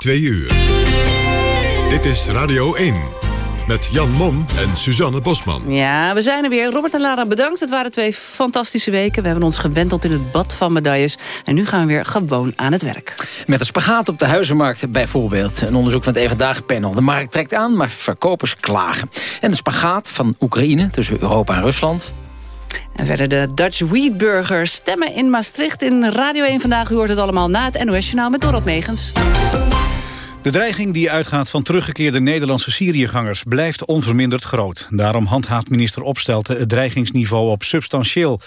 2 uur. Dit is Radio 1. Met Jan Mom en Suzanne Bosman. Ja, we zijn er weer. Robert en Lara, bedankt. Het waren twee fantastische weken. We hebben ons gewenteld in het bad van medailles. En nu gaan we weer gewoon aan het werk. Met een spagaat op de huizenmarkt bijvoorbeeld. Een onderzoek van het Even Dagen panel. De markt trekt aan, maar verkopers klagen. En de spagaat van Oekraïne tussen Europa en Rusland... En verder de Dutch Wheatburger stemmen in Maastricht in Radio 1 vandaag. U hoort het allemaal na het NOS-journaal met Dorot Megens. De dreiging die uitgaat van teruggekeerde Nederlandse Syriëgangers blijft onverminderd groot. Daarom handhaaft minister Opstelten het dreigingsniveau op substantieel.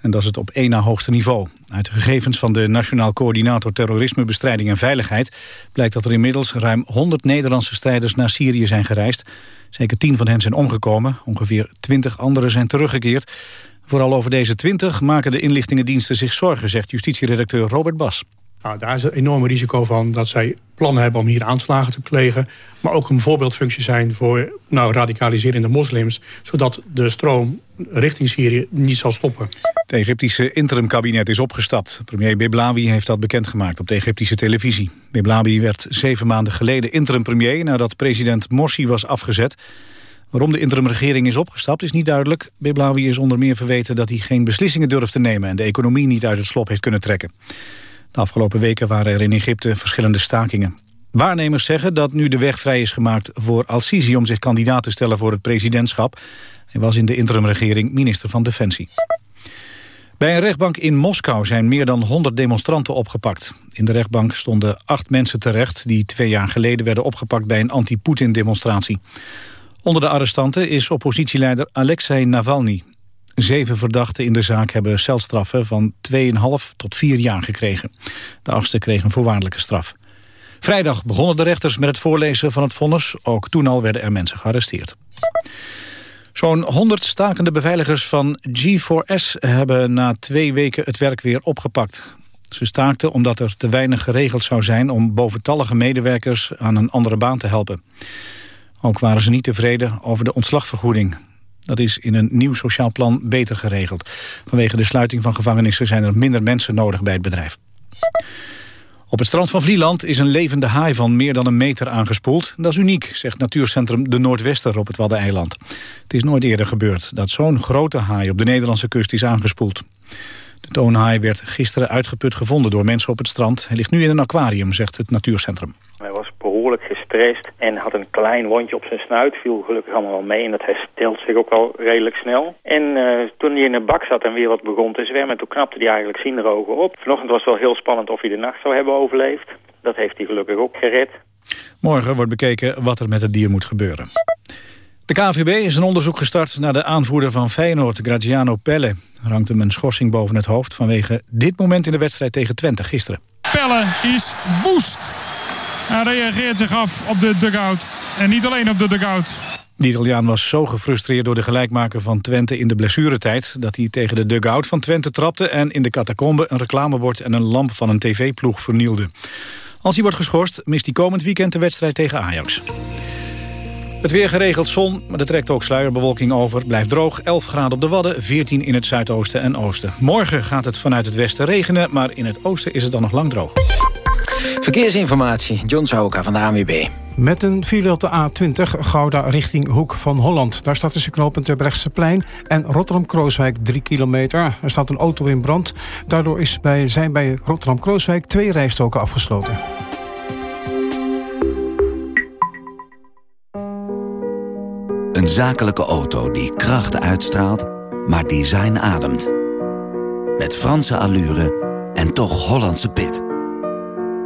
En dat is het op één na hoogste niveau. Uit de gegevens van de Nationaal Coördinator Terrorismebestrijding en Veiligheid... blijkt dat er inmiddels ruim 100 Nederlandse strijders naar Syrië zijn gereisd. Zeker 10 van hen zijn omgekomen. Ongeveer 20 anderen zijn teruggekeerd. Vooral over deze 20 maken de inlichtingendiensten zich zorgen... zegt justitieredacteur Robert Bas. Nou, daar is een enorm risico van dat zij plannen hebben om hier aanslagen te plegen. Maar ook een voorbeeldfunctie zijn voor nou, radicaliserende moslims. Zodat de stroom richting Syrië niet zal stoppen. Het Egyptische interimkabinet is opgestapt. Premier Beblawi heeft dat bekendgemaakt op de Egyptische televisie. Beblawi werd zeven maanden geleden interim-premier... nadat president Morsi was afgezet. Waarom de interimregering is opgestapt is niet duidelijk. Beblawi is onder meer verweten dat hij geen beslissingen durft te nemen... en de economie niet uit het slop heeft kunnen trekken. De afgelopen weken waren er in Egypte verschillende stakingen. Waarnemers zeggen dat nu de weg vrij is gemaakt voor Al-Sisi... om zich kandidaat te stellen voor het presidentschap. Hij was in de interimregering minister van Defensie. Bij een rechtbank in Moskou zijn meer dan 100 demonstranten opgepakt. In de rechtbank stonden acht mensen terecht... die twee jaar geleden werden opgepakt bij een anti-Poetin-demonstratie. Onder de arrestanten is oppositieleider Alexei Navalny. Zeven verdachten in de zaak hebben celstraffen van 2,5 tot 4 jaar gekregen. De achtste kreeg een voorwaardelijke straf. Vrijdag begonnen de rechters met het voorlezen van het vonnis. Ook toen al werden er mensen gearresteerd. Zo'n 100 stakende beveiligers van G4S hebben na twee weken het werk weer opgepakt. Ze staakten omdat er te weinig geregeld zou zijn om boventallige medewerkers aan een andere baan te helpen. Ook waren ze niet tevreden over de ontslagvergoeding. Dat is in een nieuw sociaal plan beter geregeld. Vanwege de sluiting van gevangenissen zijn er minder mensen nodig bij het bedrijf. Op het strand van Vlieland is een levende haai van meer dan een meter aangespoeld. Dat is uniek, zegt natuurcentrum De Noordwester op het Waddeneiland. Het is nooit eerder gebeurd dat zo'n grote haai op de Nederlandse kust is aangespoeld. De toonhaai werd gisteren uitgeput gevonden door mensen op het strand. Hij ligt nu in een aquarium, zegt het natuurcentrum. Behoorlijk gestrest en had een klein wondje op zijn snuit. Viel gelukkig allemaal wel mee en dat herstelt zich ook wel redelijk snel. En uh, toen hij in de bak zat en weer wat begon te zwemmen... toen knapte hij eigenlijk ogen op. Vanochtend was het wel heel spannend of hij de nacht zou hebben overleefd. Dat heeft hij gelukkig ook gered. Morgen wordt bekeken wat er met het dier moet gebeuren. De KVB is een onderzoek gestart naar de aanvoerder van Feyenoord, Graziano Pelle. Er hangt hem een schorsing boven het hoofd vanwege dit moment in de wedstrijd tegen Twente gisteren. Pelle is woest. Hij reageert zich af op de dugout. En niet alleen op de dugout. De Italiaan was zo gefrustreerd door de gelijkmaker van Twente in de blessuretijd... dat hij tegen de dugout van Twente trapte... en in de catacombe een reclamebord en een lamp van een tv-ploeg vernielde. Als hij wordt geschorst, mist hij komend weekend de wedstrijd tegen Ajax. Het weer geregeld zon, maar er trekt ook sluierbewolking over. Blijft droog, 11 graden op de Wadden, 14 in het zuidoosten en oosten. Morgen gaat het vanuit het westen regenen, maar in het oosten is het dan nog lang droog. Verkeersinformatie, John Sahoka van de ANWB. Met een file op de A20 Gouda richting Hoek van Holland. Daar staat tussen knooppunt plein en Rotterdam-Krooswijk 3 kilometer. Er staat een auto in brand. Daardoor is bij, zijn bij Rotterdam-Krooswijk twee rijstoken afgesloten. Een zakelijke auto die kracht uitstraalt, maar design ademt. Met Franse allure en toch Hollandse pit.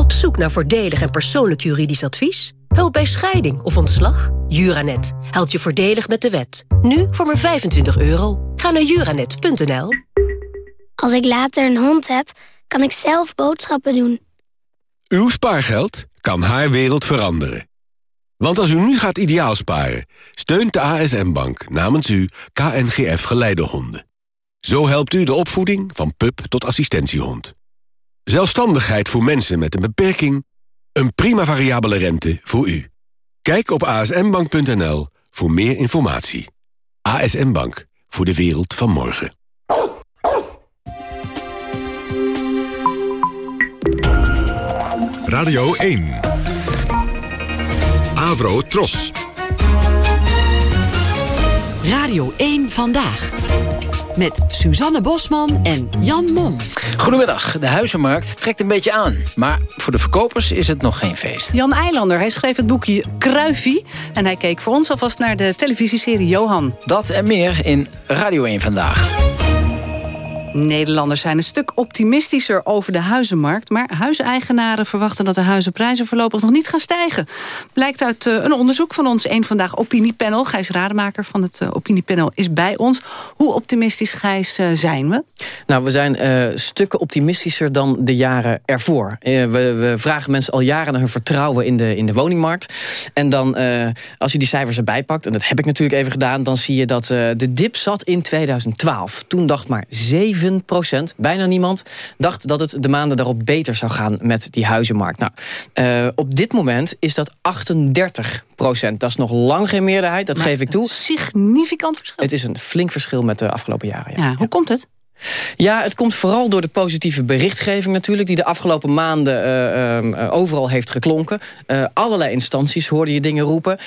Op zoek naar voordelig en persoonlijk juridisch advies? Hulp bij scheiding of ontslag? Juranet helpt je voordelig met de wet. Nu voor maar 25 euro. Ga naar juranet.nl. Als ik later een hond heb, kan ik zelf boodschappen doen. Uw spaargeld kan haar wereld veranderen. Want als u nu gaat ideaal sparen, steunt de ASM-bank namens u KNGF Geleidehonden. Zo helpt u de opvoeding van pup tot assistentiehond. Zelfstandigheid voor mensen met een beperking. Een prima variabele rente voor u. Kijk op asmbank.nl voor meer informatie. ASM Bank, voor de wereld van morgen. Radio 1. Avro Tros. Radio 1 Vandaag. Met Suzanne Bosman en Jan Mom. Goedemiddag. De huizenmarkt trekt een beetje aan. Maar voor de verkopers is het nog geen feest. Jan Eilander, hij schreef het boekje Kruifie. En hij keek voor ons alvast naar de televisieserie Johan. Dat en meer in Radio 1 Vandaag. Nederlanders zijn een stuk optimistischer over de huizenmarkt... maar huiseigenaren verwachten dat de huizenprijzen voorlopig nog niet gaan stijgen. Blijkt uit uh, een onderzoek van ons Eén Vandaag Opiniepanel. Gijs Rademaker van het uh, Opiniepanel is bij ons. Hoe optimistisch, Gijs, uh, zijn we? Nou, we zijn stukken optimistischer dan de jaren ervoor. We, we, vragen mensen al jaren naar hun vertrouwen in de, in de woningmarkt. En dan, als je die cijfers erbij pakt... en dat heb ik natuurlijk even gedaan... dan zie je dat de dip zat in 2012. Toen dacht maar 7 procent, bijna niemand, dacht dat het de maanden daarop beter zou gaan met die huizenmarkt. Nou, uh, op dit moment is dat 38 procent. Dat is nog lang geen meerderheid, dat maar geef ik toe. significant verschil. Het is een flink verschil met de afgelopen jaren. Ja. ja hoe komt het? Ja, het komt vooral door de positieve berichtgeving natuurlijk... die de afgelopen maanden uh, uh, overal heeft geklonken. Uh, allerlei instanties hoorden je dingen roepen.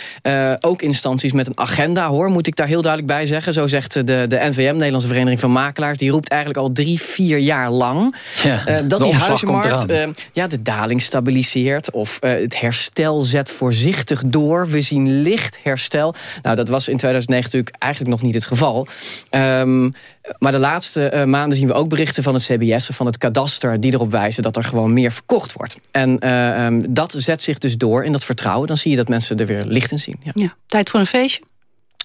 ook instanties met een agenda, hoor, moet ik daar heel duidelijk bij zeggen. Zo zegt de, de NVM, Nederlandse Vereniging van Makelaars... die roept eigenlijk al drie, vier jaar lang... Ja, dat die huizenmarkt ja, de daling stabiliseert... of het herstel zet voorzichtig door. We zien licht herstel. Nou, dat was in 2009 natuurlijk eigenlijk nog niet het geval. Um, maar de laatste uh, maanden zien we ook berichten van het CBS... van het kadaster die erop wijzen dat er gewoon meer verkocht wordt. En uh, um, dat zet zich dus door in dat vertrouwen. Dan zie je dat mensen er weer licht in zien. Ja. ja. Tijd voor een feestje?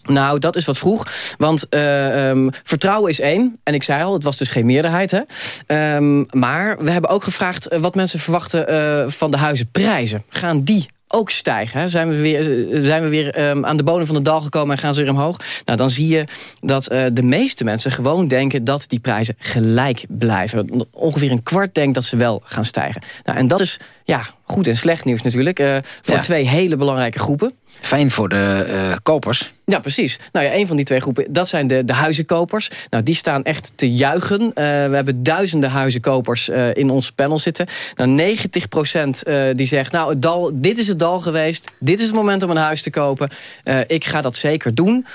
Nou, dat is wat vroeg. Want uh, um, vertrouwen is één. En ik zei al, het was dus geen meerderheid. Hè? Um, maar we hebben ook gevraagd wat mensen verwachten uh, van de huizenprijzen. Gaan die ook stijgen. Hè? Zijn we weer, zijn we weer um, aan de bodem van de dal gekomen en gaan ze weer omhoog? Nou, dan zie je dat uh, de meeste mensen gewoon denken dat die prijzen gelijk blijven. Ongeveer een kwart denkt dat ze wel gaan stijgen. Nou, en dat is ja, goed en slecht nieuws natuurlijk. Uh, voor ja. twee hele belangrijke groepen. Fijn voor de uh, kopers. Ja, precies. Nou ja, een van die twee groepen, dat zijn de, de huizenkopers. Nou, die staan echt te juichen. Uh, we hebben duizenden huizenkopers uh, in ons panel zitten. Nou, 90 procent die zegt, nou, het dal, dit is het dal geweest. Dit is het moment om een huis te kopen. ik ga dat zeker doen.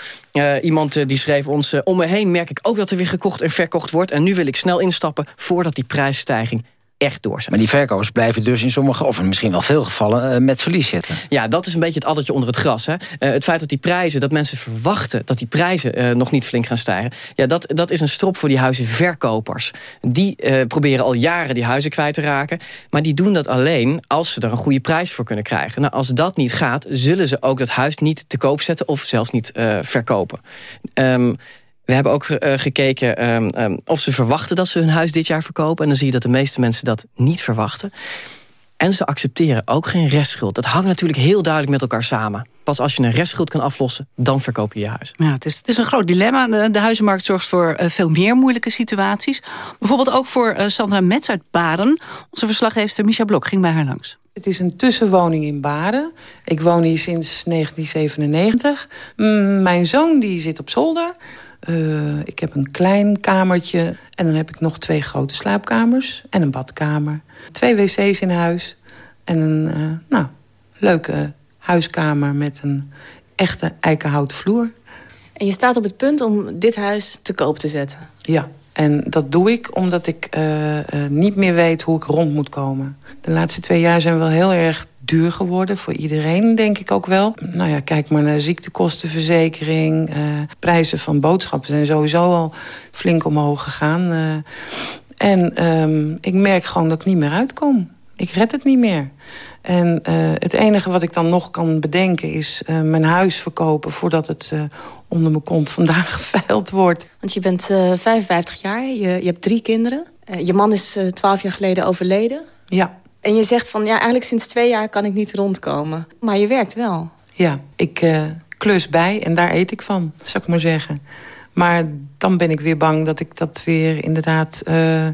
iemand die schreef ons, om me heen merk ik ook dat er weer gekocht en verkocht wordt. En nu wil ik snel instappen voordat die prijsstijging echt doorzet. Maar die verkopers blijven dus in sommige, of misschien wel veel gevallen, uh, met verlies zitten. Ja, dat is een beetje het addertje onder het gras. Hè? Uh, het feit dat die prijzen, dat mensen verwachten dat die prijzen uh, nog niet flink gaan stijgen. Ja, dat, dat is een strop voor die huizenverkopers. Die proberen al jaren die huizen kwijt te raken. Maar die doen dat alleen als ze er een goede prijs voor kunnen krijgen. Nou, als dat niet gaat, zullen ze ook dat huis niet te koop zetten of zelfs niet verkopen. Um, we hebben ook uh, gekeken um, um, of ze verwachten dat ze hun huis dit jaar verkopen. En dan zie je dat de meeste mensen dat niet verwachten. En ze accepteren ook geen restschuld. Dat hangt natuurlijk heel duidelijk met elkaar samen. Pas als je een restschuld kan aflossen, dan verkoop je je huis. Ja, het, is, het is een groot dilemma. De, de huizenmarkt zorgt voor uh, veel meer moeilijke situaties. Bijvoorbeeld ook voor uh, Sandra Metz uit Baren. Onze verslaggever Micha Blok ging bij haar langs. Het is een tussenwoning in Baren. Ik woon hier sinds 1997. Mm, mijn zoon die zit op zolder. Uh, ik heb een klein kamertje en dan heb ik nog twee grote slaapkamers en een badkamer. Twee wc's in huis en een uh, nou, leuke huiskamer met een echte eikenhouten vloer. En je staat op het punt om dit huis te koop te zetten? Ja, en dat doe ik omdat ik uh, niet meer weet hoe ik rond moet komen. De laatste twee jaar zijn wel heel erg duur geworden. Voor iedereen, denk ik ook wel. Nou ja, kijk maar naar ziektekostenverzekering. Uh, prijzen van boodschappen zijn sowieso al flink omhoog gegaan. Uh, en um, ik merk gewoon dat ik niet meer uitkom. Ik red het niet meer. En uh, het enige wat ik dan nog kan bedenken is uh, mijn huis verkopen... voordat het uh, onder mijn kont vandaag geveild wordt. Want je bent 55 jaar, je, je hebt drie kinderen. je man is 12 jaar geleden overleden. Ja. En je zegt van, ja, eigenlijk sinds twee jaar kan ik niet rondkomen. Maar je werkt wel. Ja, ik klus bij en daar eet ik van, zou ik maar zeggen. Maar dan ben ik weer bang dat ik dat weer inderdaad... Uh,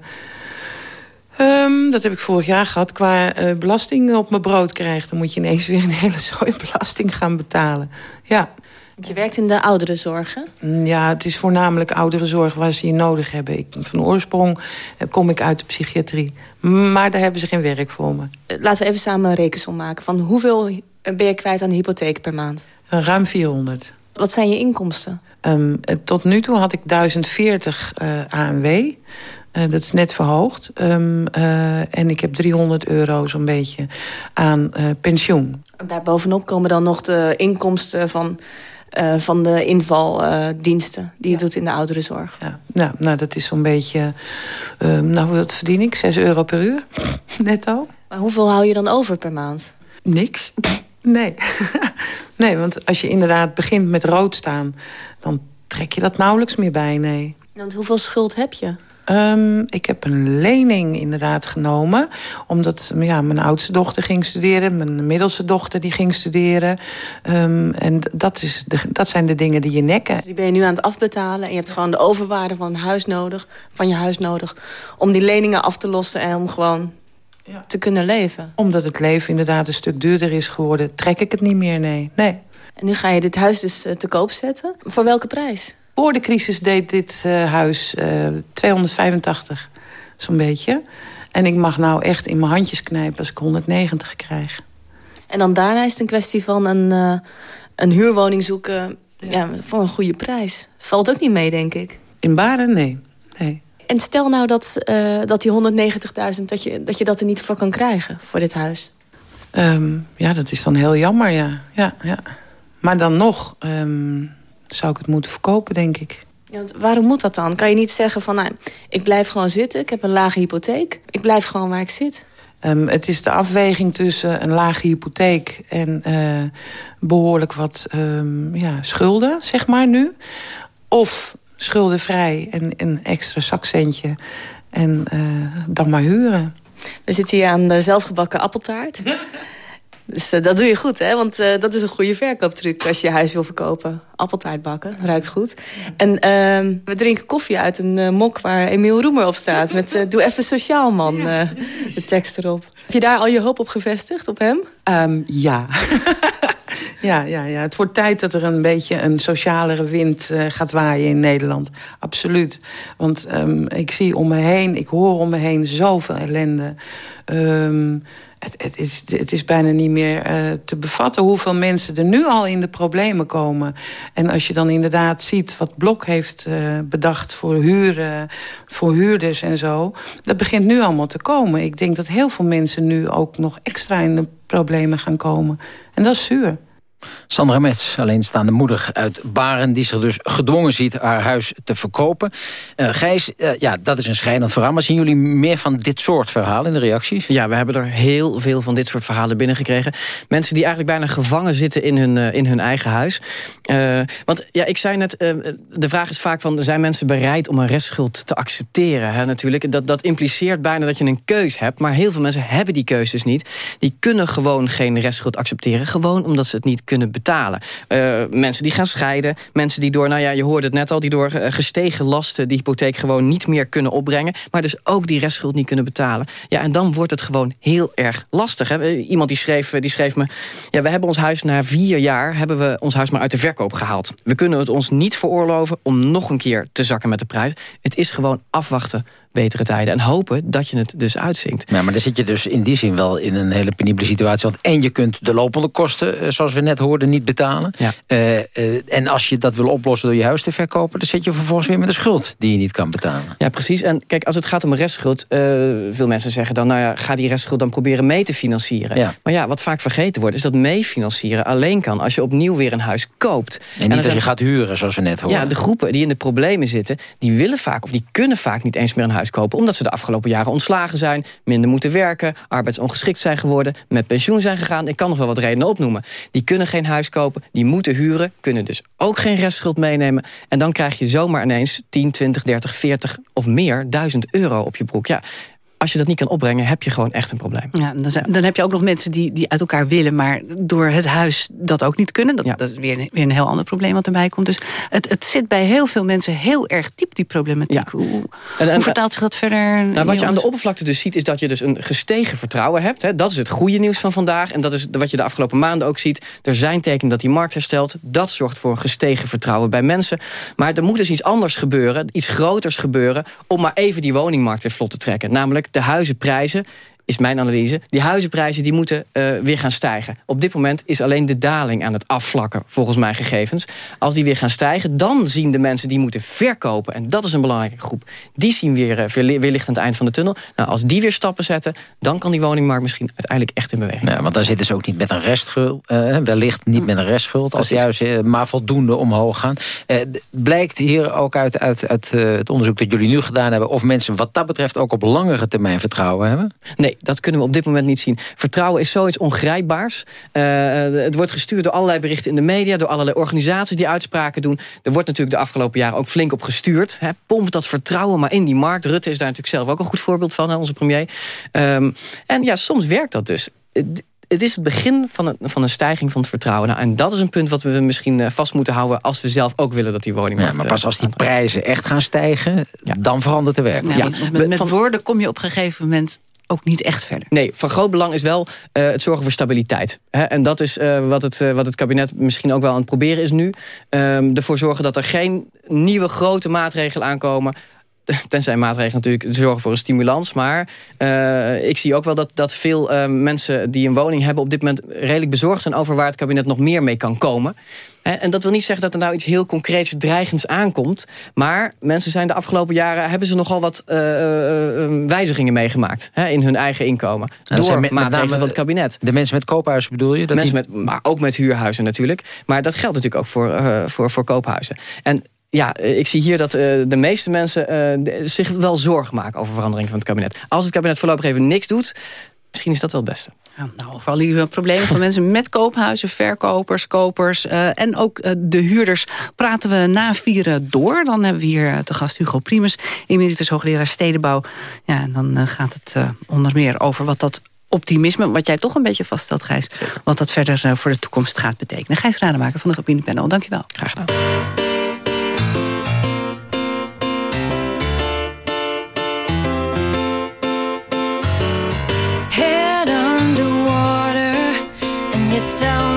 um, dat heb ik vorig jaar gehad. Qua uh, belasting op mijn brood krijg. Dan moet je ineens weer een hele zooi belasting gaan betalen. Ja. Je werkt in de ouderenzorg, hè? Mm, ja, het is voornamelijk ouderenzorg waar ze je nodig hebben. Ik, van oorsprong kom ik uit de psychiatrie. Maar daar hebben ze geen werk voor me. Laten we even samen een rekensom maken. Van hoeveel ben je kwijt aan de hypotheek per maand? Ruim 400. Wat zijn je inkomsten? Um, tot nu toe had ik 1040 uh, ANW. Uh, dat is net verhoogd. Um, uh, en ik heb 300 euro zo'n beetje aan pensioen. Daarbovenop komen dan nog de inkomsten van, uh, van de invaldiensten... die je ja. doet in de ouderenzorg. Ja, nou, nou dat is zo'n beetje... Uh, nou, wat verdien ik? 6 euro per uur, netto. Maar hoeveel hou je dan over per maand? Niks. Nee. nee, want als je inderdaad begint met rood staan... dan trek je dat nauwelijks meer bij, nee. Want hoeveel schuld heb je? Um, ik heb een lening inderdaad genomen. Omdat ja, mijn oudste dochter ging studeren. Mijn middelste dochter die ging studeren. Um, en dat, is de, dat zijn de dingen die je nekken. Dus die ben je nu aan het afbetalen. En je hebt gewoon de overwaarde van, het huis nodig, van je huis nodig... om die leningen af te lossen en om gewoon ja. te kunnen leven. Omdat het leven inderdaad een stuk duurder is geworden... trek ik het niet meer, nee. nee. En nu ga je dit huis dus te koop zetten. Voor welke prijs? Voor de crisis deed dit uh, huis uh, 285, zo'n beetje. En ik mag nou echt in mijn handjes knijpen als ik 190 krijg. En dan daarna is het een kwestie van een, uh, een huurwoning zoeken ja. ja. voor een goede prijs. Valt ook niet mee, denk ik. In Baren? Nee. nee. En stel nou dat, dat die 190.000, dat je, dat je dat er niet voor kan krijgen, voor dit huis. Um, ja, dat is dan heel jammer, ja. ja, ja. Maar dan nog... Um, zou ik het moeten verkopen, denk ik. Ja, waarom moet dat dan? Kan je niet zeggen van, nou, ik blijf gewoon zitten. Ik heb een lage hypotheek. Ik blijf gewoon waar ik zit. Um, het is de afweging tussen een lage hypotheek en uh, behoorlijk wat um, ja, schulden, zeg maar nu. Of schuldenvrij en een extra zakcentje en uh, dan maar huren. We zitten hier aan de zelfgebakken appeltaart. Dus uh, dat doe je goed, hè? Want uh, dat is een goede verkooptruc als je je huis wil verkopen. Appeltaart bakken, ruikt goed. En uh, we drinken koffie uit een uh, mok waar Emiel Roemer op staat. Met Doe even sociaal, man, de tekst erop. Heb je daar al je hoop op gevestigd, op hem? Um, ja. ja, ja, ja. Het wordt tijd dat er een beetje een socialere wind uh, gaat waaien in Nederland. Absoluut. Want um, ik zie om me heen, ik hoor om me heen zoveel ellende. Um, het, het, is, het is bijna niet meer uh, te bevatten hoeveel mensen er nu al in de problemen komen. En als je dan inderdaad ziet wat Blok heeft uh, bedacht voor huren, voor huurders en zo. Dat begint nu allemaal te komen. Ik denk dat heel veel mensen nu ook nog extra in de problemen gaan komen. En dat is zuur. Sandra Metz, alleenstaande moeder uit Baren... die zich dus gedwongen ziet haar huis te verkopen. Uh, Gijs, uh, ja, dat is een schrijnend verhaal. Maar zien jullie meer van dit soort verhalen in de reacties? Ja, we hebben er heel veel van dit soort verhalen binnengekregen. Mensen die eigenlijk bijna gevangen zitten in hun, uh, in hun eigen huis. want ja, ik zei net, de vraag is vaak van... zijn mensen bereid om een restschuld te accepteren? Hè, natuurlijk. Dat, dat impliceert bijna dat je een keus hebt. Maar heel veel mensen hebben die keus dus niet. Die kunnen gewoon geen restschuld accepteren. Gewoon omdat ze het niet kunnen betalen. Uh, mensen die gaan scheiden. Mensen die door, nou ja, je hoorde het net al... die door gestegen lasten die hypotheek gewoon niet meer kunnen opbrengen. Maar dus ook die restschuld niet kunnen betalen. Ja, en dan wordt het gewoon heel erg lastig. Hè? Iemand die schreef, die schreef me... Ja, we hebben ons huis na vier jaar... hebben we ons huis maar uit de verkoop gehaald. We kunnen het ons niet veroorloven om nog een keer te zakken met de prijs. Het is gewoon afwachten betere tijden. En hopen dat je het dus uitzinkt. Ja, maar dan zit je dus in die zin wel in een hele penibele situatie. Want en je kunt de lopende kosten, zoals we net hoorden, niet betalen. Ja. Uh, uh, en als je dat wil oplossen door je huis te verkopen... dan zit je vervolgens weer met een schuld die je niet kan betalen. Ja, precies. En kijk, als het gaat om een restschuld... Uh, veel mensen zeggen dan, nou ja, ga die restschuld dan proberen mee te financieren. Ja. Maar ja, wat vaak vergeten wordt, is dat meefinancieren alleen kan... als je opnieuw weer een huis koopt. En niet als zijn... je gaat huren, zoals we net hoorden. Ja, de groepen die in de problemen zitten... die willen vaak of die kunnen vaak niet eens meer een huis kopen... omdat ze de afgelopen jaren ontslagen zijn... minder moeten werken, arbeidsongeschikt zijn geworden... met pensioen zijn gegaan. Ik kan nog wel wat redenen opnoemen. Die kunnen geen huis kopen, die moeten huren... kunnen dus ook geen restschuld meenemen. En dan krijg je zomaar ineens 10, 20, 30, 40 of meer duizend euro op je broek. Ja, als je dat niet kan opbrengen, heb je gewoon echt een probleem. Ja, dan, zijn, dan heb je ook nog mensen die, die uit elkaar willen... maar door het huis dat ook niet kunnen. Dat, dat is weer een, weer een heel ander probleem wat erbij komt. Dus het, het zit bij heel veel mensen heel erg diep, die problematiek. Hoe, hoe vertaalt zich dat verder? Nou, wat je aan de oppervlakte dus ziet... is dat je dus een gestegen vertrouwen hebt. Hè. Dat is het goede nieuws van vandaag. En dat is wat je de afgelopen maanden ook ziet. Er zijn tekenen dat die markt herstelt. Dat zorgt voor een gestegen vertrouwen bij mensen. Maar er moet dus iets anders gebeuren, iets groters gebeuren... om maar even die woningmarkt weer vlot te trekken. Namelijk de huizenprijzen is mijn analyse. Die huizenprijzen die moeten uh, weer gaan stijgen. Op dit moment is alleen de daling aan het afvlakken, volgens mijn gegevens. Als die weer gaan stijgen, dan zien de mensen die moeten verkopen... en dat is een belangrijke groep, die zien weer, uh, weer, weer licht aan het eind van de tunnel. Nou, als die weer stappen zetten, dan kan die woningmarkt misschien uiteindelijk echt in beweging. Ja, want dan zitten ze ook niet met een restschuld, uh, wellicht niet met een restschuld... als juist maar voldoende omhoog gaan. blijkt hier ook uit, uit, uit het onderzoek dat jullie nu gedaan hebben... of mensen wat dat betreft ook op langere termijn vertrouwen hebben? Nee, dat kunnen we op dit moment niet zien. Vertrouwen is zoiets ongrijpbaars. Uh, het wordt gestuurd door allerlei berichten in de media... door allerlei organisaties die uitspraken doen. Er wordt natuurlijk de afgelopen jaren ook flink op gestuurd. Hè. Pomp dat vertrouwen maar in die markt. Rutte is daar natuurlijk zelf ook een goed voorbeeld van, hè, onze premier. Um, en ja, soms werkt dat dus het is het begin van een, van een stijging van het vertrouwen. Nou, en dat is een punt wat we misschien eh, vast moeten houden... als we zelf ook willen dat die woningmarkt... Ja, maar pas als die prijzen echt gaan stijgen, dan verandert de werk. Ja, met, met woorden kom je op een gegeven moment ook niet echt verder. Nee, van groot belang is wel uh, het zorgen voor stabiliteit. Hè? En dat is uh, wat, het, uh, wat het kabinet misschien ook wel aan het proberen is nu. Um, ervoor zorgen dat er geen nieuwe grote maatregelen aankomen tenzij maatregelen natuurlijk zorgen voor een stimulans. Maar ik zie ook wel dat, dat veel mensen die een woning hebben... op dit moment redelijk bezorgd zijn over waar het kabinet nog meer mee kan komen. En dat wil niet zeggen dat er nou iets heel concreets dreigends aankomt. Maar mensen zijn de afgelopen jaren... hebben ze nogal wat uh, uh, wijzigingen meegemaakt hè, in hun eigen inkomen. door met, maatregelen van het kabinet. De mensen met koophuizen bedoel je? Dat mensen met, maar ook met huurhuizen natuurlijk. Maar dat geldt natuurlijk ook voor, uh, voor, voor koophuizen. En ja, ik zie hier dat uh, de meeste mensen uh, zich wel zorgen maken over verandering van het kabinet. Als het kabinet voorlopig even niks doet, misschien is dat wel het beste. Ja, nou, over al die problemen van mensen met koophuizen, verkopers, kopers... Uh, en ook de huurders praten we na vieren door. Dan hebben we hier te gast Hugo Primus, emeritus hoogleraar stedenbouw. Ja, en dan gaat het onder meer over wat dat optimisme, wat jij toch een beetje vaststelt, Gijs... wat dat verder voor de toekomst gaat betekenen. Gijs Rademaker van het Opiniepanel, dankjewel. Graag gedaan. Down.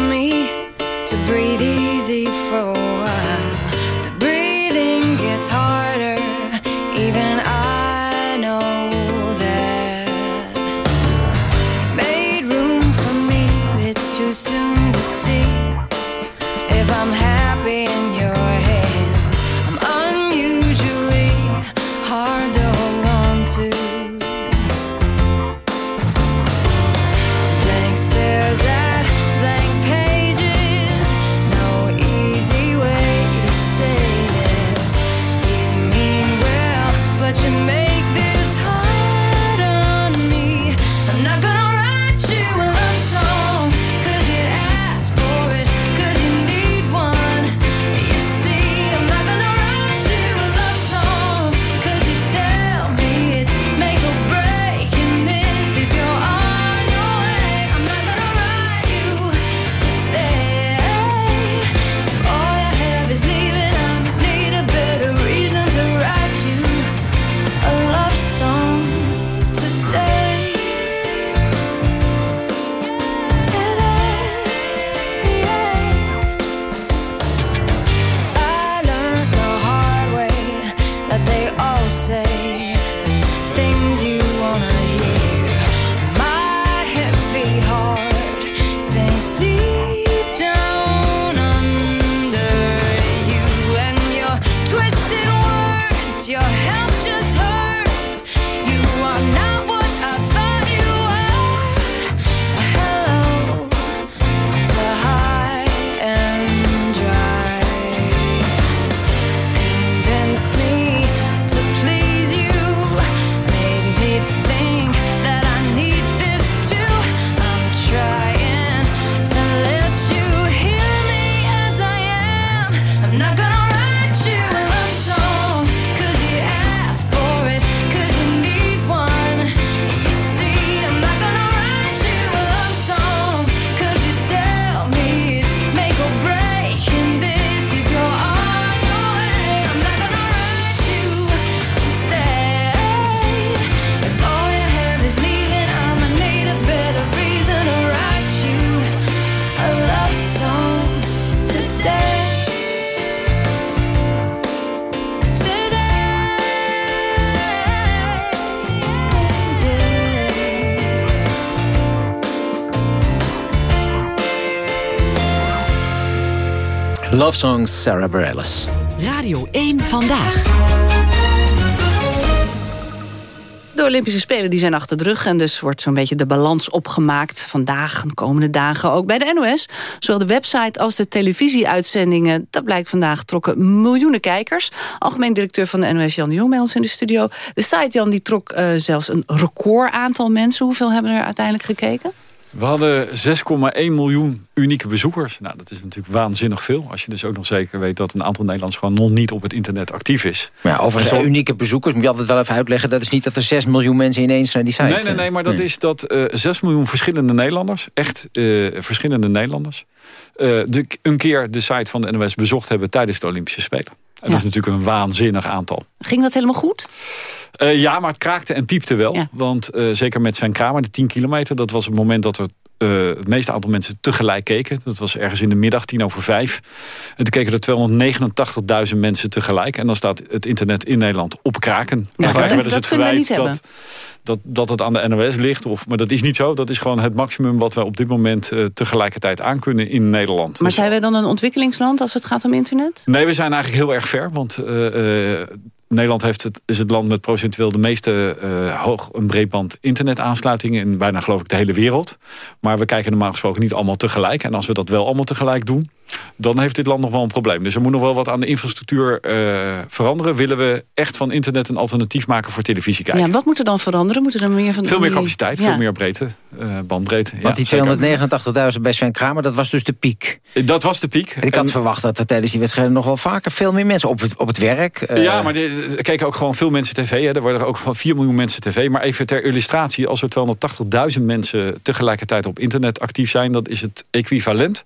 Love Sarah Bareilles. Radio 1 Vandaag. De Olympische Spelen die zijn achter de rug... en dus wordt zo'n beetje de balans opgemaakt vandaag... en de komende dagen ook bij de NOS. Zowel de website als de televisieuitzendingen... dat blijkt vandaag trokken miljoenen kijkers. Algemeen directeur van de NOS Jan de Jong bij ons in de studio. De site Jan die trok uh, zelfs een record aantal mensen. Hoeveel hebben er uiteindelijk gekeken? We hadden 6,1 miljoen unieke bezoekers. Nou, dat is natuurlijk waanzinnig veel. Als je dus ook nog zeker weet dat een aantal Nederlanders... gewoon nog niet op het internet actief is. Maar ja, overigens, zo... unieke bezoekers, moet je altijd wel even uitleggen... dat is niet dat er 6 miljoen mensen ineens naar die site... Nee, nee, nee, maar dat is dat uh, 6 miljoen verschillende Nederlanders... echt uh, verschillende Nederlanders... Uh, de, een keer de site van de NOS bezocht hebben tijdens de Olympische Spelen. En dat is natuurlijk een waanzinnig aantal. Ging dat helemaal goed? Uh, ja, maar het kraakte en piepte wel. Ja. Want uh, zeker met Sven Kramer, de 10 kilometer... dat was het moment dat er uh, het meeste aantal mensen tegelijk keken. Dat was ergens in de middag, tien over vijf. En toen keken er 289.000 mensen tegelijk. En dan staat het internet in Nederland op kraken. Ja, dus het verwijt dat, dat, dat het aan de NOS ligt. Of, maar dat is niet zo. Dat is gewoon het maximum wat we op dit moment uh, tegelijkertijd aankunnen in Nederland. Maar dus, zijn wij dan een ontwikkelingsland als het gaat om internet? Nee, we zijn eigenlijk heel erg ver. Want uh, Nederland heeft het, is het land met procentueel de meeste uh, hoog- en breedband internetaansluitingen in bijna geloof ik de hele wereld. Maar we kijken normaal gesproken niet allemaal tegelijk. En als we dat wel allemaal tegelijk doen, dan heeft dit land nog wel een probleem. Dus er moet nog wel wat aan de infrastructuur uh, veranderen. Willen we echt van internet een alternatief maken voor televisie kijken? Ja, wat moet er dan veranderen? Moet er meer van veel meer capaciteit, ja. veel meer breedte, uh, bandbreedte. Want die 289.000 bij Sven Kramer, dat was dus de piek? Dat was de piek. Ik had en, verwacht dat er tijdens die wedstrijden nog wel vaker veel meer mensen op het, op het werk... Uh, ja, maar er keken ook gewoon veel mensen tv. Hè. Er worden ook van 4 miljoen mensen tv. Maar even ter illustratie, als er 280.000 mensen tegelijkertijd op internet actief zijn... dan is het equivalent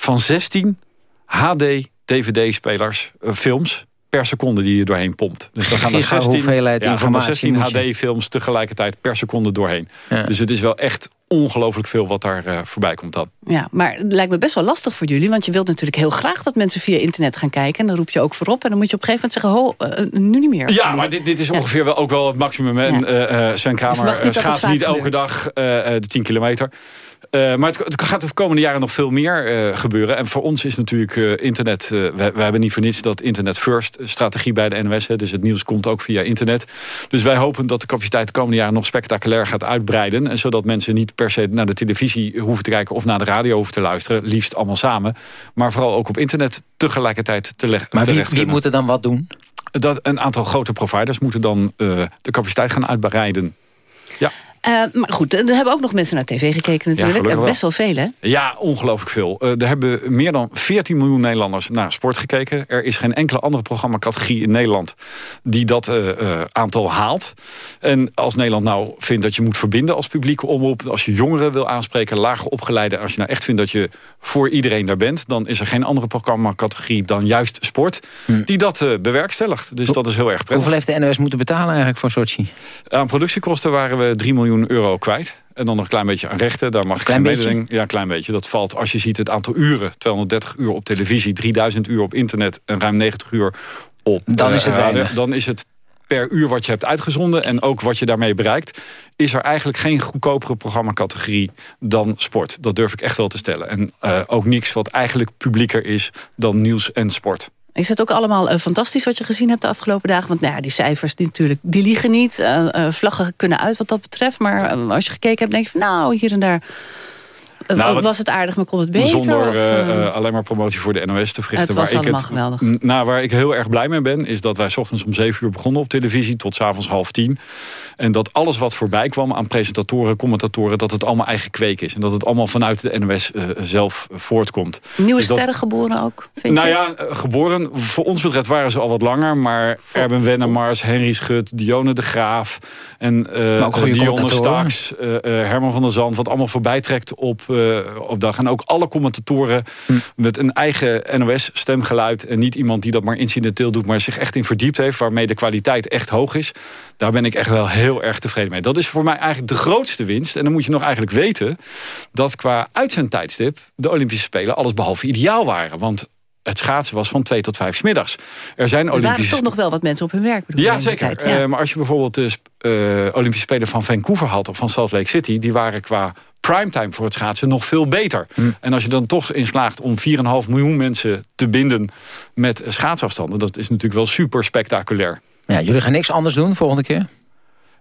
van 16 HD DVD-spelers, uh, films per seconde die je doorheen pompt. Dus dan gaan er 16, hoeveelheid ja, informatie 16 HD-films tegelijkertijd per seconde doorheen. Ja. Dus het is wel echt ongelooflijk veel wat daar uh, voorbij komt dan. Ja, maar het lijkt me best wel lastig voor jullie. Want je wilt natuurlijk heel graag dat mensen via internet gaan kijken. En dan roep je ook voorop. En dan moet je op een gegeven moment zeggen, ho, uh, nu niet meer. Ja, maar dit, dit is ja. ongeveer wel ook wel het maximum. En ja. uh, Sven Kramer schaats niet elke gebeurt. dag de 10 kilometer. Uh, maar het, het, gaat de komende jaren nog veel meer uh, gebeuren. En voor ons is natuurlijk uh, internet... we, we, hebben niet voor niets dat internet first strategie bij de NOS. Hè, dus het nieuws komt ook via internet. Dus wij hopen dat de capaciteit de komende jaren nog spectaculair gaat uitbreiden. En zodat mensen niet per se naar de televisie hoeven te kijken... of naar de radio hoeven te luisteren. Liefst allemaal samen. Maar vooral ook op internet tegelijkertijd te leggen. Maar wie, wie moet er dan wat doen? Dat een aantal grote providers moeten dan de capaciteit gaan uitbreiden. Ja. Uh, maar goed, er hebben ook nog mensen naar tv gekeken natuurlijk. Ja, best wel veel, hè? Ja, ongelooflijk veel. Uh, er hebben meer dan 14 miljoen Nederlanders naar sport gekeken. Er is geen enkele andere programmacategorie in Nederland... die dat uh, aantal haalt. En als Nederland nou vindt dat je moet verbinden als publieke omroep... als je jongeren wil aanspreken, lager opgeleide... als je nou echt vindt dat je voor iedereen daar bent... dan is er geen andere programmacategorie dan juist sport... Hm. die dat bewerkstelligt. Dus dat is heel erg prettig. Hoeveel heeft de NOS moeten betalen eigenlijk voor Sochi? Aan productiekosten waren we 3 miljoen euro kwijt. En dan nog een klein beetje aan rechten. Daar mag klein geen mededeling. Ja, een klein beetje. Dat valt als je ziet het aantal uren. 230 uur op televisie, 3000 uur op internet en ruim 90 uur op Dan is het weinig. Dan is het per uur wat je hebt uitgezonden en ook wat je daarmee bereikt... is er eigenlijk geen goedkopere programmacategorie dan sport. Dat durf ik echt wel te stellen. En uh, ook niks wat eigenlijk publieker is dan nieuws en sport. Is het ook allemaal uh, fantastisch wat je gezien hebt de afgelopen dagen? Want nou ja, die cijfers die natuurlijk, die liegen niet. Uh, uh, vlaggen kunnen uit wat dat betreft. Maar als je gekeken hebt, denk je van nou, hier en daar... Nou, wat, was het aardig, maar kon het beter? Zonder of, alleen maar promotie voor de NOS te verrichten. Het was waar ik het, geweldig. Nou, waar ik heel erg blij mee ben... is dat wij s ochtends om 7 uur begonnen op televisie... tot s avonds half tien. En dat alles wat voorbij kwam aan presentatoren, commentatoren... dat het allemaal eigen kweek is. En dat het allemaal vanuit de NOS uh, zelf voortkomt. Nieuwe dus sterren geboren ook, vind Nou je? ja, geboren. Voor ons betreft waren ze al wat langer. Maar voor Erben Wennemars, Henry Schut, Dionne de Graaf... en uh, Dionne Staks, uh, Herman van der Zand... wat allemaal voorbij trekt op, op dag. En ook alle commentatoren hm. met een eigen NOS-stemgeluid... en niet iemand die dat maar incidenteel doet... maar zich echt in verdiept heeft, waarmee de kwaliteit echt hoog is. Daar ben ik echt wel heel erg tevreden mee. Dat is voor mij eigenlijk de grootste winst. En dan moet je nog eigenlijk weten... dat qua uitzendtijdstip de Olympische Spelen alles behalve ideaal waren. Want het schaatsen was van 2 tot 5 s middags. Er zijn Er Olympische... waren toch nog wel wat mensen op hun werk. bedoel Ja, zeker. tijd, ja. Eh, maar als je bijvoorbeeld de eh, Olympische Spelen van Vancouver had... of van Salt Lake City, die waren qua primetime voor het schaatsen nog veel beter. En als je dan toch in slaagt om 4,5 miljoen mensen te binden... met schaatsafstanden, dat is natuurlijk wel super spectaculair. Ja, jullie gaan niks anders doen volgende keer?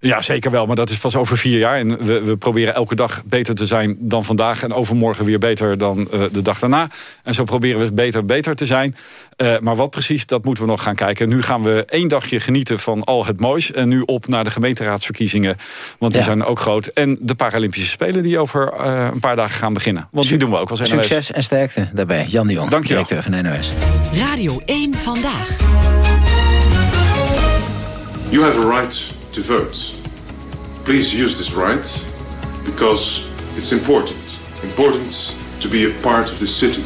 Ja, zeker wel. Maar dat is pas over vier jaar. En we, we proberen elke dag beter te zijn dan vandaag. En overmorgen weer beter dan eh, de dag daarna. En zo proberen we beter beter te zijn. Eh, maar wat precies, dat moeten we nog gaan kijken. Nu gaan we één dagje genieten van al het moois. En nu op naar de gemeenteraadsverkiezingen. Want die Ja. zijn ook groot. En de Paralympische Spelen die over eh, een paar dagen gaan beginnen. Want die doen we ook als NOS. Succes en sterkte daarbij. Jan de Jong, Dank je wel. directeur van NOS. Radio 1 Vandaag. You have a right to vote. Please use this right because it's important. Important to be a part of the city.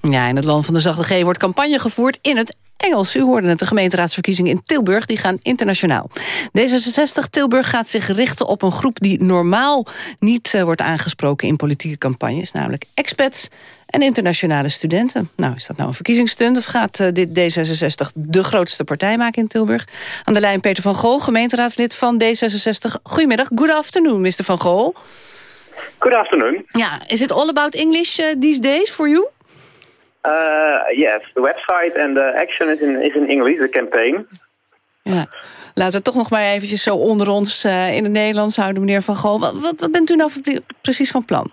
Ja, in het land van de zachte G wordt campagne gevoerd in het Engels. U hoorde het, de gemeenteraadsverkiezingen in Tilburg, die gaan internationaal. D66 Tilburg gaat zich richten op een groep die normaal niet eh, wordt aangesproken in politieke campagnes, namelijk expats en internationale studenten. Nou, is dat nou een verkiezingsstunt of gaat eh, dit D66 de grootste partij maken in Tilburg? Aan de lijn Peter van Gool, gemeenteraadslid van D66. Goedemiddag, good afternoon, Mr. van Gool. Good afternoon. Ja, is it all about English eh, these days for you? Uh, yes, the website and the action is in, is in English, the campaign. Ja. Laten we toch nog maar eventjes zo onder ons eh, in het Nederlands houden, meneer Van Gool. Wat, wat, bent u nou pre- precies van plan?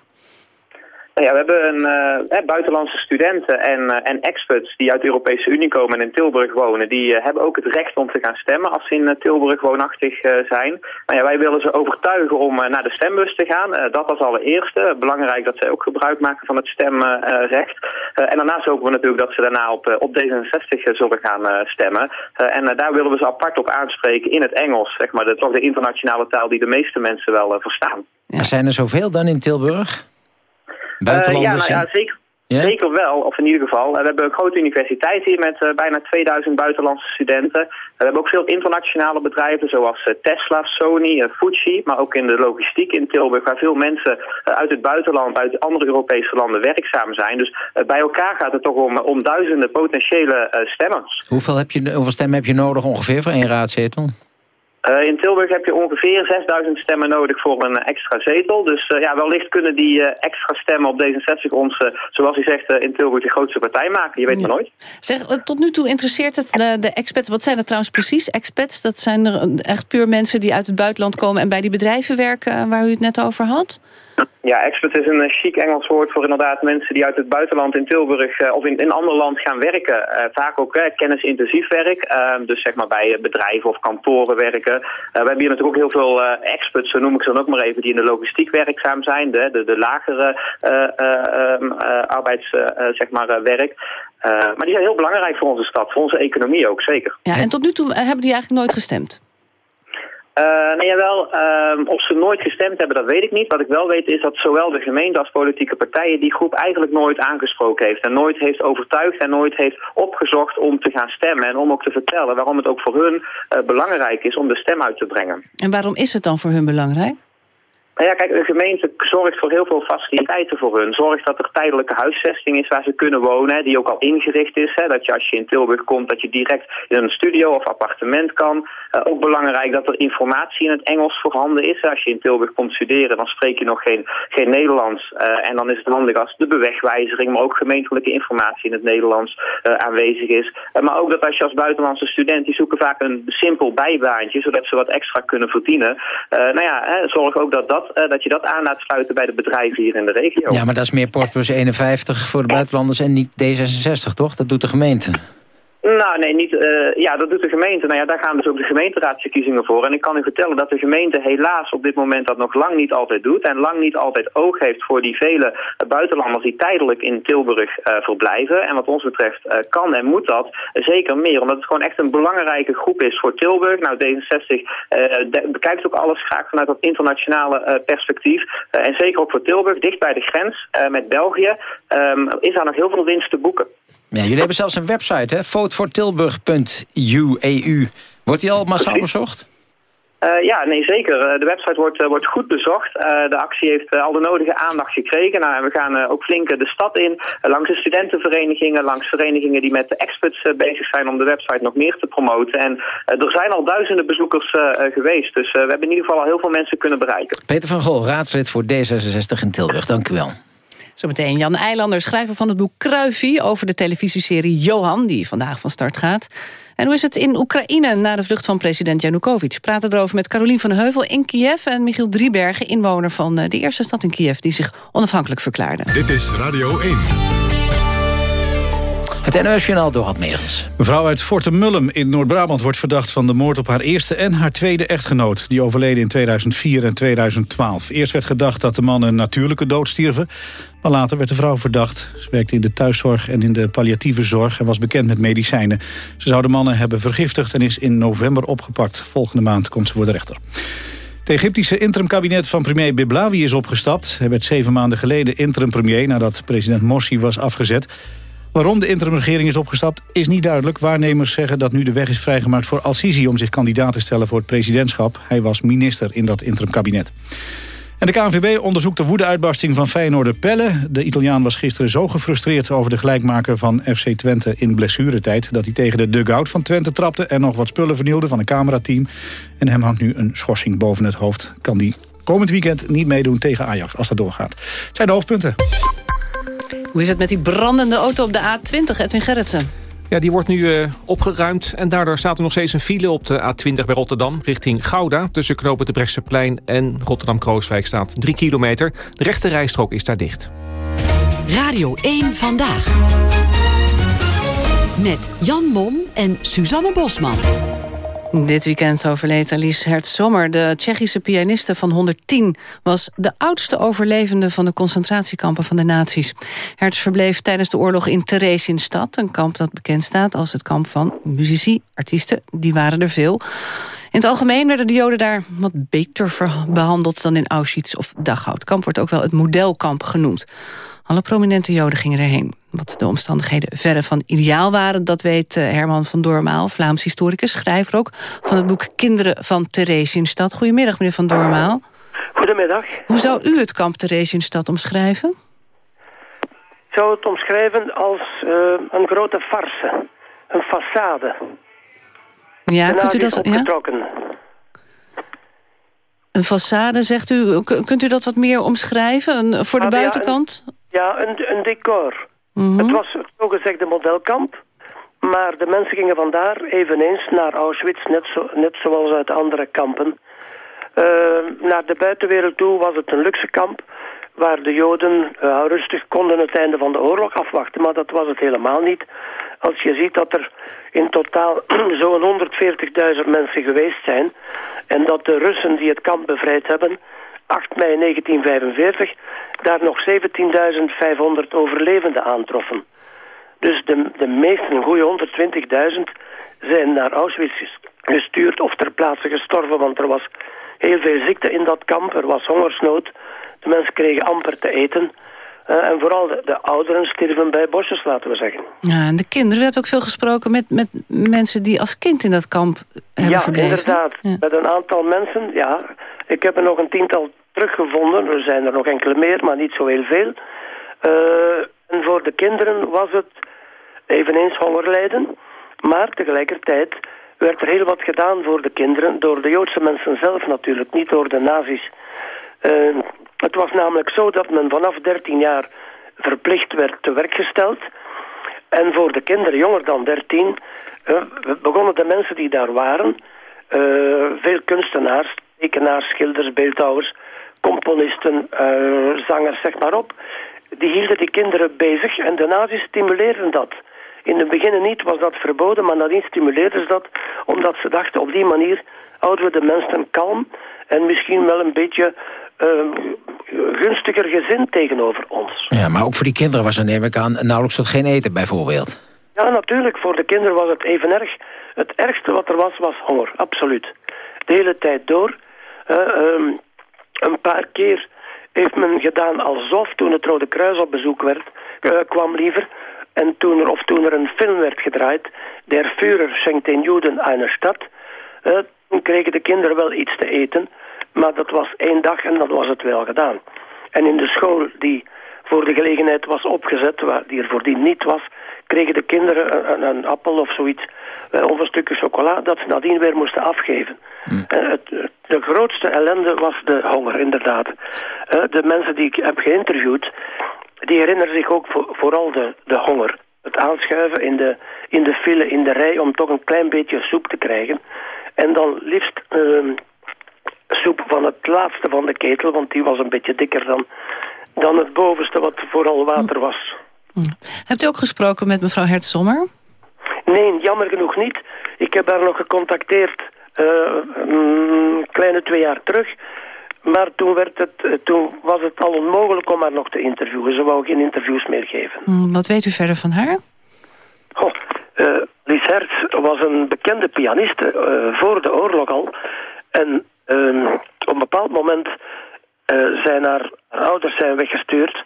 Nou ja, we hebben een, eh, buitenlandse studenten en, eh, en experts die uit de Europese Unie komen en in Tilburg wonen. Die eh, hebben ook het recht om te gaan stemmen als ze in Tilburg woonachtig zijn. Nou ja, wij willen ze overtuigen om naar de stembus te gaan. Dat als allereerste. Belangrijk dat zij ook gebruik maken van het stemrecht. En daarnaast hopen we natuurlijk dat ze daarna op, op D66 zullen gaan stemmen. En daar willen we ze apart op aanspreken in het Engels. Zeg maar, de, toch de internationale taal die de meeste mensen wel verstaan. Maar zijn er zoveel dan in Tilburg? Eh, ja, Buitenlanders? nou, ja, zeker. Wel, of in ieder geval. Eh, We hebben een grote universiteit hier met eh, bijna 2000 buitenlandse studenten. We hebben ook veel internationale bedrijven zoals Tesla, Sony, Fuji. Maar ook in de logistiek in Tilburg waar veel mensen uit het buitenland, uit andere Europese landen werkzaam zijn. Dus bij elkaar gaat het toch om, om duizenden potentiële stemmers. Hoeveel, heb je, hoeveel stemmen heb je nodig ongeveer voor één raadzetel? Eh, in Tilburg heb je ongeveer 6000 stemmen nodig voor een extra zetel. Dus eh, ja, wellicht kunnen die eh, extra stemmen op D66 ons, zoals u zegt, in Tilburg de grootste partij maken. Je weet maar nooit. Zeg, tot nu toe interesseert het de, expats. Wat zijn er trouwens precies? Expats, dat zijn er echt puur mensen die uit het buitenland komen... en bij die bedrijven werken waar u het net over had? Ja, expert is een eh, chic Engels woord voor inderdaad mensen die uit het buitenland in Tilburg eh, of in een ander land gaan werken. Eh, vaak ook kennisintensief werk, eh, dus zeg maar bij bedrijven of kantoren werken. We hebben hier natuurlijk ook heel veel experts, zo noem ik ze dan ook maar even, die in de logistiek werkzaam zijn. De, de, de lagere eh, eh, ehm, eh, arbeids, zeg maar, werk. Maar die zijn heel belangrijk voor onze stad, voor onze economie ook, zeker. Ja, en tot nu toe hebben die eigenlijk nooit gestemd? Uh, nou jawel, ehm, of ze nooit gestemd hebben, dat weet ik niet. Wat ik wel weet is dat zowel de gemeente als politieke partijen die groep eigenlijk nooit aangesproken heeft. En nooit heeft overtuigd en nooit heeft opgezocht om te gaan stemmen. En om ook te vertellen waarom het ook voor hun eh, belangrijk is om de stem uit te brengen. En waarom is het dan voor hun belangrijk? Nou ja, kijk, de gemeente zorgt voor heel veel faciliteiten voor hun. Zorgt dat er tijdelijke huisvesting is waar ze kunnen wonen, die ook al ingericht is. Hè, dat je als je in Tilburg komt, dat je direct in een studio of appartement kan. Uh, ook belangrijk dat er informatie in het Engels voorhanden is. Als je in Tilburg komt studeren, dan spreek je nog geen, geen Nederlands. Uh, en dan is het handig als de bewegwijzering, maar ook gemeentelijke informatie in het Nederlands uh, aanwezig is. maar ook dat als je als buitenlandse student, die zoeken vaak een simpel bijbaantje, zodat ze wat extra kunnen verdienen. nou ja, hè, zorg ook dat dat uh, dat je dat aan laat sluiten bij de bedrijven hier in de regio. Ja, maar dat is meer Portbus 51 voor de buitenlanders en niet D66, toch? Dat doet de gemeente. Nou, nee, niet. Uh, ja, dat doet de gemeente. Nou ja, daar gaan dus ook de gemeenteraadsverkiezingen voor. En ik kan u vertellen dat de gemeente helaas op dit moment dat nog lang niet altijd doet. En lang niet altijd oog heeft voor die vele buitenlanders die tijdelijk in Tilburg uh, verblijven. En wat ons betreft kan en moet dat zeker meer. Omdat het gewoon echt een belangrijke groep is voor Tilburg. Nou, D66 bekijkt ook alles graag vanuit dat internationale perspectief. en zeker ook voor Tilburg, dicht bij de grens met België, um, is daar nog heel veel winst te boeken. Ja, jullie hebben zelfs een website, hè? votevoortilburg.eu. Wordt die al massaal bezocht? Uh, ja, nee, zeker. Uh, de website wordt, uh, wordt goed bezocht. de actie heeft al de nodige aandacht gekregen. Nou, we gaan ook flink de stad in, langs de studentenverenigingen, langs verenigingen die met de experts bezig zijn om de website nog meer te promoten. En er zijn al duizenden bezoekers geweest, dus we hebben in ieder geval al heel veel mensen kunnen bereiken. Peter van Gol, raadslid voor D66 in Tilburg. Dank u wel. Zometeen Jan Eilander, schrijver van het boek Kruifie... over de televisieserie Johan, die vandaag van start gaat. En hoe is het in Oekraïne na de vlucht van president Janukovic? Praten erover met Carolien van Heuvel in Kiev... en Michiel Driebergen, inwoner van eh, de eerste stad in Kiev... die zich onafhankelijk verklaarde. Dit is Radio 1. Het NOS-journaal door had Megens. Mevrouw uit Fortemullum in Noord-Brabant wordt verdacht van de moord op haar eerste en haar tweede echtgenoot. Die overleden in 2004 en 2012. Eerst werd gedacht dat de mannen een natuurlijke dood stierven. Maar later werd de vrouw verdacht. Ze werkte in de thuiszorg en in de palliatieve zorg en was bekend met medicijnen. Ze zou de mannen hebben vergiftigd en is in november opgepakt. Volgende maand komt ze voor de rechter. Het Egyptische interimkabinet van premier Biblawi is opgestapt. Hij werd zeven maanden geleden interim-premier nadat president Morsi was afgezet. Waarom de interimregering is opgestapt is niet duidelijk. Waarnemers zeggen dat nu de weg is vrijgemaakt voor Al-Sisi... om zich kandidaat te stellen voor het presidentschap. Hij was minister in dat interimkabinet. En de KNVB onderzoekt de woedeuitbarsting van Feyenoorder Pelle. De Italiaan was gisteren zo gefrustreerd over de gelijkmaker van FC Twente in blessuretijd... dat hij tegen de dugout van Twente trapte en nog wat spullen vernielde van een camerateam. En hem hangt nu een schorsing boven het hoofd. Kan die komend weekend niet meedoen tegen Ajax als dat doorgaat. Het zijn de hoofdpunten. Hoe is het met die brandende auto op de A20, Edwin Gerritsen? Die wordt nu uh, opgeruimd en daardoor staat er nog steeds een file op de A20 bij Rotterdam... richting Gouda. Tussen knopen de Brechtseplein en Rotterdam-Krooswijk staat 3 kilometer. De rechte rijstrook is daar dicht. Radio 1 Vandaag. Met Jan Mom en Suzanne Bosman. Dit weekend overleed Alice Hertzommer. De Tsjechische pianiste van 110 was de oudste overlevende van de concentratiekampen van de nazi's. Hertz verbleef tijdens de oorlog in Theresienstadt, een kamp dat bekend staat als het kamp van muzici, artiesten, die waren er veel. In het algemeen werden de Joden daar wat beter behandeld dan in Auschwitz of Dachau. Het kamp wordt ook wel het modelkamp genoemd. Alle prominente Joden gingen erheen. Wat de omstandigheden verre van ideaal waren... dat weet eh, Herman van Doormaal, Vlaams historicus... schrijver ook van het boek Kinderen van Theresienstad. Goedemiddag, meneer van Doormaal. Goedemiddag. Hoe zou u het kamp Theresienstad omschrijven? Ik zou het omschrijven als uh, een grote farce. Een façade. Ja, kunt u dat... opgetrokken. Ja? Een façade, zegt u. Kunt u dat wat meer omschrijven een, voor de ah, buitenkant? Ja, een, een decor. Mhm. Het was het zogezegde modelkamp. Maar de mensen gingen vandaar eveneens naar Auschwitz, net, zo, net zoals uit andere kampen. Uh, naar de buitenwereld toe was het een luxe kamp waar de Joden uh, rustig konden het einde van de oorlog afwachten. Maar dat was het helemaal niet. Als je ziet dat er in totaal zo'n 140.000 mensen geweest zijn... en dat de Russen die het kamp bevrijd hebben 8 mei 1945 daar nog 17.500 overlevenden aantroffen. Dus de, de meesten, een goede 120.000, zijn naar Auschwitz gestuurd of ter plaatse gestorven, want er was heel veel ziekte in dat kamp, er was hongersnood, de mensen kregen amper te eten. Uh, en vooral de, de, ouderen sterven bij bosjes, laten we zeggen. Ja, en de kinderen. We hebben ook veel gesproken met, met mensen die als kind in dat kamp hebben ja, verbleven. Inderdaad. Ja, Met een aantal mensen, ja. Ik heb er nog een tiental teruggevonden. Er zijn er nog enkele meer, maar niet zo heel veel. Uh, en voor de kinderen was het eveneens hongerlijden. Maar tegelijkertijd werd er heel wat gedaan voor de kinderen... door de Joodse mensen zelf natuurlijk, niet door de nazi's. Uh, het was namelijk zo dat men vanaf 13 jaar verplicht werd te werk gesteld... En voor de kinderen jonger dan 13 uh, begonnen de mensen die daar waren, veel kunstenaars, tekenaars, schilders, beeldhouwers, componisten, uh, zangers, zeg maar op. Die hielden die kinderen bezig en de nazi's stimuleerden dat. In het begin niet was dat verboden, maar nadien stimuleerden ze dat... omdat ze dachten, op die manier houden we de mensen kalm... en misschien wel een beetje uh, gunstiger gezind tegenover ons. Ja, maar ook voor die kinderen was er neem ik aan nauwelijks tot geen eten bijvoorbeeld. Ja, natuurlijk. Voor de kinderen was het even erg. Het ergste wat er was, was honger. Absoluut. De hele tijd door. Um, een paar keer heeft men gedaan alsof toen het Rode Kruis op bezoek werd, uh, kwam liever. En toen er, of toen er een film werd gedraaid, Der Führer schenkt den Juden eine Stad. Uh, kregen de kinderen wel iets te eten. Maar dat was één dag en dan was het wel gedaan. En in de school die voor de gelegenheid was opgezet, waar die er voordien niet was, kregen de kinderen een, een appel of zoiets, eh, of een stukje chocola, dat ze nadien weer moesten afgeven. En het, het- de grootste ellende was de honger, inderdaad. Eh, de mensen die ik heb geïnterviewd, die herinneren zich ook vo- vooral de, de honger. Het aanschuiven in de, in de file, in de rij, om toch een klein beetje soep te krijgen. En dan liefst ehm, soep van het laatste van de ketel, want die was een beetje dikker dan, dan het bovenste, wat vooral water was. Hebt u ook gesproken met mevrouw Hertzommer? Nee, jammer genoeg niet. Ik heb haar nog gecontacteerd eh, een kleine twee jaar terug. Maar toen, werd het, eh, toen was het al onmogelijk om haar nog te interviewen. Ze wou geen interviews meer geven. Hm, Wat weet u verder van haar? Eh, Lies Hertz was een bekende pianiste voor de oorlog al. En ehm, op een bepaald moment zijn haar, haar ouders zijn weggestuurd.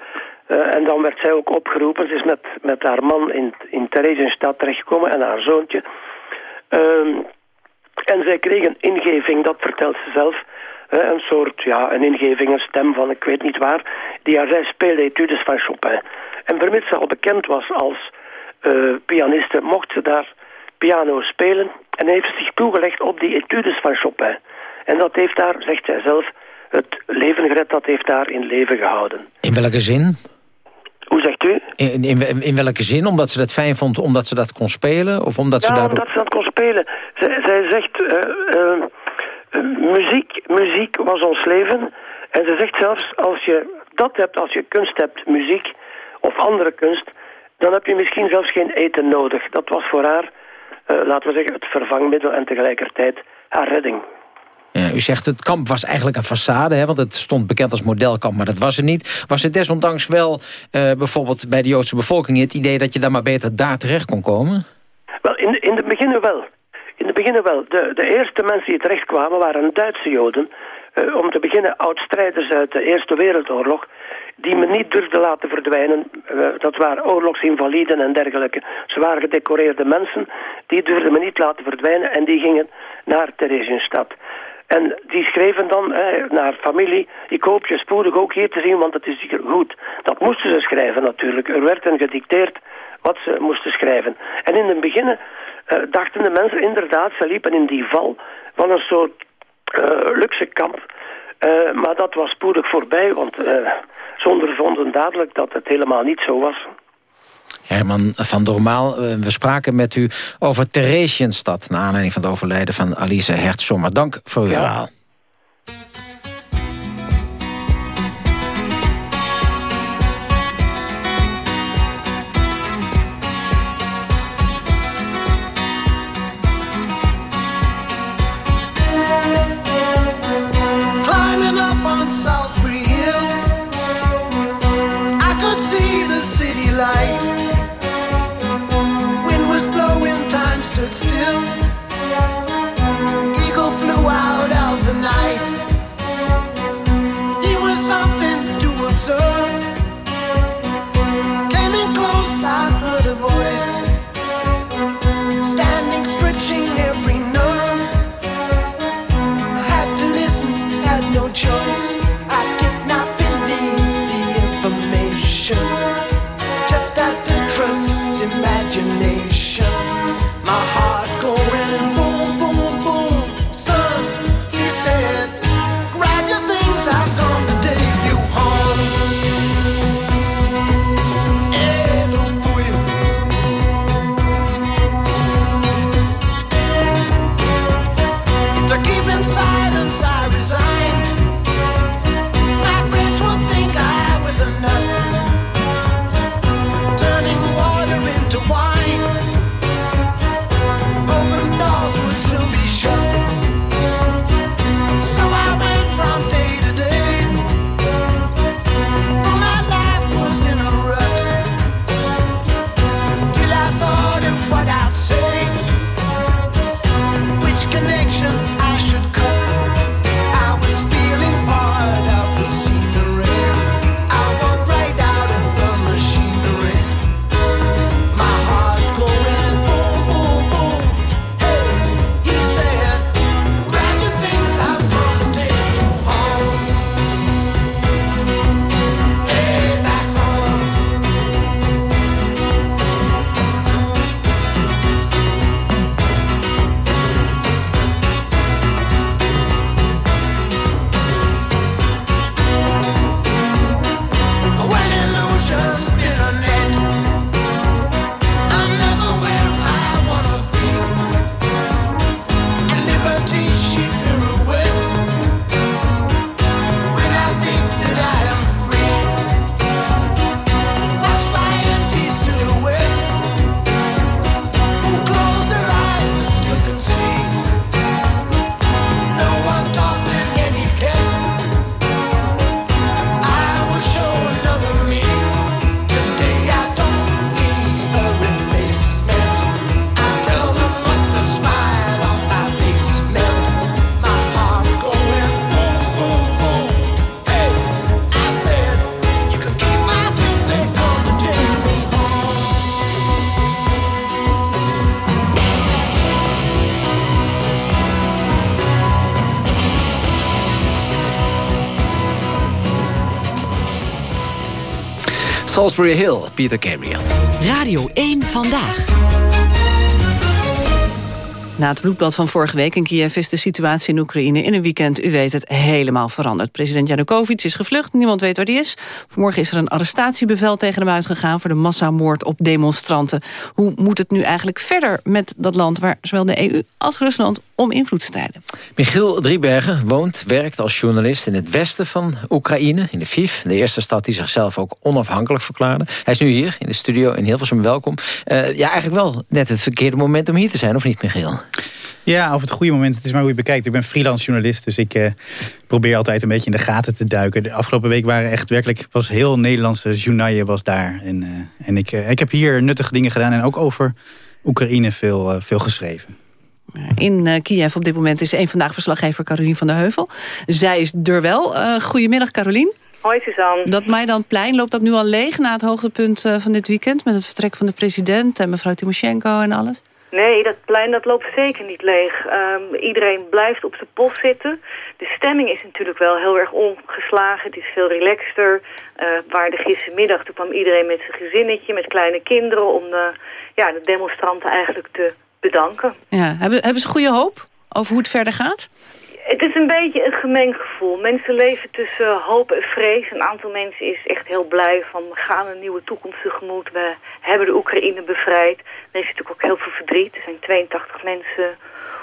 Eh, en dan werd zij ook opgeroepen. Ze is met, met haar man in, in Theresienstadt terechtgekomen en haar zoontje. Ehm, en zij kreeg een ingeving, dat vertelt ze zelf. een soort, ja, een ingeving, een stem van ik weet niet waar. Die haar zij speelde etudes van Chopin. En vermits ze al bekend was als eh, pianiste, mocht ze daar piano spelen. En heeft zich toegelegd op die etudes van Chopin. En dat heeft daar, zegt zij zelf, het leven gered, dat heeft daar in leven gehouden. In welke zin? Hoe zegt u? In, in, in welke zin? Omdat ze dat fijn vond, omdat ze dat kon spelen? Of omdat ze ja, daardoor... omdat ze dat kon spelen. Zij, zij zegt, eh, eh, eh, muziek, muziek was ons leven. En ze zegt zelfs, als je dat hebt, als je kunst hebt, muziek of andere kunst, dan heb je misschien zelfs geen eten nodig. Dat was voor haar, laten we zeggen, het vervangmiddel en tegelijkertijd haar redding. U zegt het kamp was eigenlijk een façade, hè, want het stond bekend als modelkamp, maar dat was het niet. Was het desondanks wel eh, bijvoorbeeld bij de Joodse bevolking het idee dat je dan maar beter daar terecht kon komen? Wel, in, in het begin wel. In het begin wel. De, de eerste mensen die terechtkwamen waren Duitse Joden. Eh, om te beginnen oud-strijders uit de Eerste Wereldoorlog. Die men niet durfde laten verdwijnen. Eh, dat waren oorlogsinvaliden en dergelijke. Waren gedecoreerde mensen. Die durfden men niet laten verdwijnen. En die gingen naar Theresienstadt. En die schreven dan eh, naar familie, ik hoop je spoedig ook hier te zien, want het is hier goed. Dat moesten ze schrijven natuurlijk. Er werd hen gedicteerd wat ze moesten schrijven. En in het begin eh, dachten de mensen inderdaad, ze liepen in die val van een soort eh, luxe kamp. Eh, maar dat was spoedig voorbij, want eh ze ondervonden dadelijk dat het helemaal niet zo was. Herman van Dormaal, eh, we spraken met u over Theresienstad... naar aanleiding van het overlijden van Alice Hertzommer. Dank voor uw verhaal. Salisbury Hill, Peter Gabriel. Radio 1 Vandaag. Na het bloedbad van vorige week in Kiev is de situatie in Oekraïne in een weekend, u weet het, helemaal veranderd. President Janukovic is gevlucht, niemand weet waar hij is. Vanmorgen is er een arrestatiebevel tegen hem uitgegaan voor de massamoord op demonstranten. Hoe moet het nu eigenlijk verder met dat land waar zowel de EU als Rusland om invloed strijden? Michiel Driebergen woont, werkt als journalist in het westen van Oekraïne, in de Lviv. De eerste stad die zichzelf ook onafhankelijk verklaarde. Hij is nu hier in de studio in Hilversum, welkom. Uh, ja, eigenlijk wel net het verkeerde moment om hier te zijn, of niet Michiel? Ja, of het goede moment. Het is maar hoe je bekijkt. Ik ben freelance journalist, dus ik uh, probeer altijd een beetje in de gaten te duiken. De afgelopen week waren echt werkelijk, was heel Nederlandse journaille was daar. En, uh, en ik, uh, ik heb hier nuttige dingen gedaan en ook over Oekraïne veel, veel geschreven. In Kiev op dit moment is een vandaag verslaggever Carolien van der Heuvel. Zij is er wel. goedemiddag Carolien. Hoi Suzanne. Dat Maidanplein, loopt dat nu al leeg na het hoogtepunt van dit weekend... met het vertrek van de president en mevrouw Timoshenko en alles? Nee, dat plein dat loopt zeker niet leeg. Um, iedereen blijft op zijn post zitten. De stemming is natuurlijk wel heel erg ongeslagen. Het is veel relaxter. Uh, waar de gistermiddag, toen kwam iedereen met zijn gezinnetje, met kleine kinderen... om de, ja, de demonstranten eigenlijk te bedanken. Ja, hebben, hebben ze goede hoop over hoe het verder gaat? Het is een beetje een gemengd gevoel. Mensen leven tussen hoop en vrees. Een aantal mensen is echt heel blij van we gaan een nieuwe toekomst tegemoet. We hebben de Oekraïne bevrijd. Er is natuurlijk ook heel veel verdriet. Er zijn 82 mensen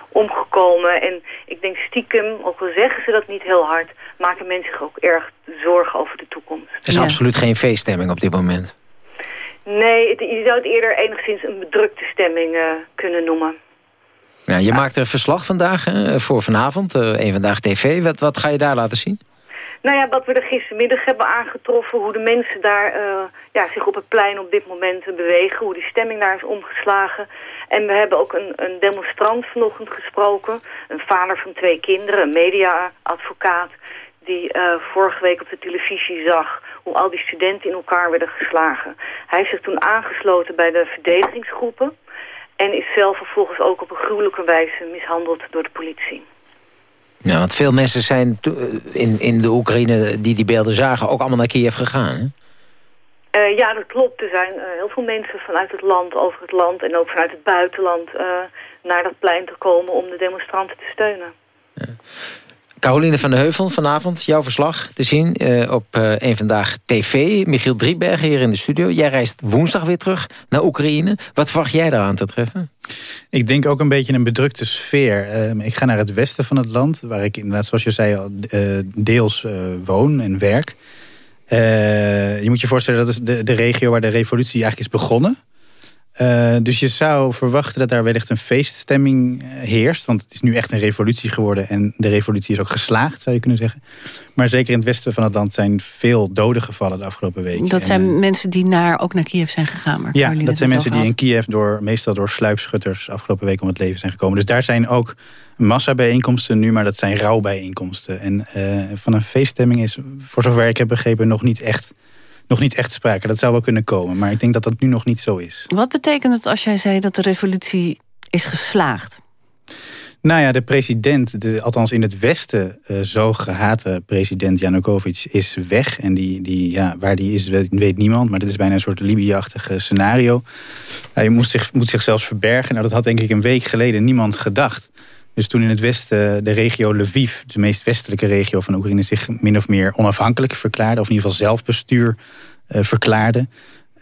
omgekomen. En ik denk stiekem, ook al zeggen ze dat niet heel hard... maken mensen zich ook erg zorgen over de toekomst. Er is absoluut geen feeststemming op dit moment. Nee, het, je zou het eerder enigszins een bedrukte stemming uh, kunnen noemen. Ja, je maakt er verslag vandaag hè, voor vanavond, uh, een Vandaag TV. Wat, wat ga je daar laten zien? Nou ja, wat we er gistermiddag hebben aangetroffen... hoe de mensen daar uh, ja, zich op het plein op dit moment bewegen... hoe die stemming daar is omgeslagen. En we hebben ook een, een demonstrant vanochtend gesproken. Een vader van twee kinderen, een media-advocaat... die uh, vorige week op de televisie zag hoe al die studenten in elkaar werden geslagen. Hij heeft zich toen aangesloten bij de verdedigingsgroepen... En is zelf vervolgens ook op een gruwelijke wijze mishandeld door de politie. Ja, want veel mensen zijn in, in de Oekraïne die die beelden zagen... ook allemaal naar Kiev gegaan, hè? Uh, ja, dat klopt. Er zijn uh, heel veel mensen vanuit het land, over het land... en ook vanuit het buitenland uh, naar dat plein te komen om de demonstranten te steunen. Ja. Caroline van de Heuvel, vanavond jouw verslag te zien uh, op uh, Eén Vandaag TV. Michiel Driebergen hier in de studio. Jij reist woensdag weer terug naar Oekraïne. Wat verwacht jij daar aan te treffen? Ik denk ook een beetje een bedrukte sfeer. Uh, ik ga naar het westen van het land, waar ik inderdaad, zoals je zei, al deels woon en werk. je moet je voorstellen, dat is de regio waar de revolutie eigenlijk is begonnen. Uh, dus je zou verwachten dat daar wellicht een feeststemming eh, heerst. Want het is nu echt een revolutie geworden. En de revolutie is ook geslaagd, zou je kunnen zeggen. Maar zeker in het westen van het land zijn veel doden gevallen de afgelopen weken. Dat zijn en, mensen die naar, ook naar Kiev zijn gegaan. Maar ja, dat zijn mensen die in Kiev door, meestal door sluipschutters afgelopen week om het leven zijn gekomen. Dus daar zijn ook massabijeenkomsten nu, maar dat zijn rouwbijeenkomsten. En uh, van een feeststemming is, voor zover ik heb begrepen, nog niet echt nog niet echt sprake. Dat zou wel kunnen komen, maar ik denk dat dat nu nog niet zo is. Wat betekent het als jij zei dat de revolutie is geslaagd? Nou ja, de president, de, althans in het Westen uh, zo gehate president Janukovic is weg. En die, die, ja, waar die is, weet, weet niemand. Maar dit is bijna een soort Libië-achtige scenario. Hij moest, zich, moet zich zelfs verbergen. Nou, dat had denk ik een week geleden niemand gedacht. Dus toen in het westen de regio Lviv, de meest westelijke regio van Oekraïne... zich min of meer onafhankelijk verklaarde, of in ieder geval zelfbestuur uh, verklaarde...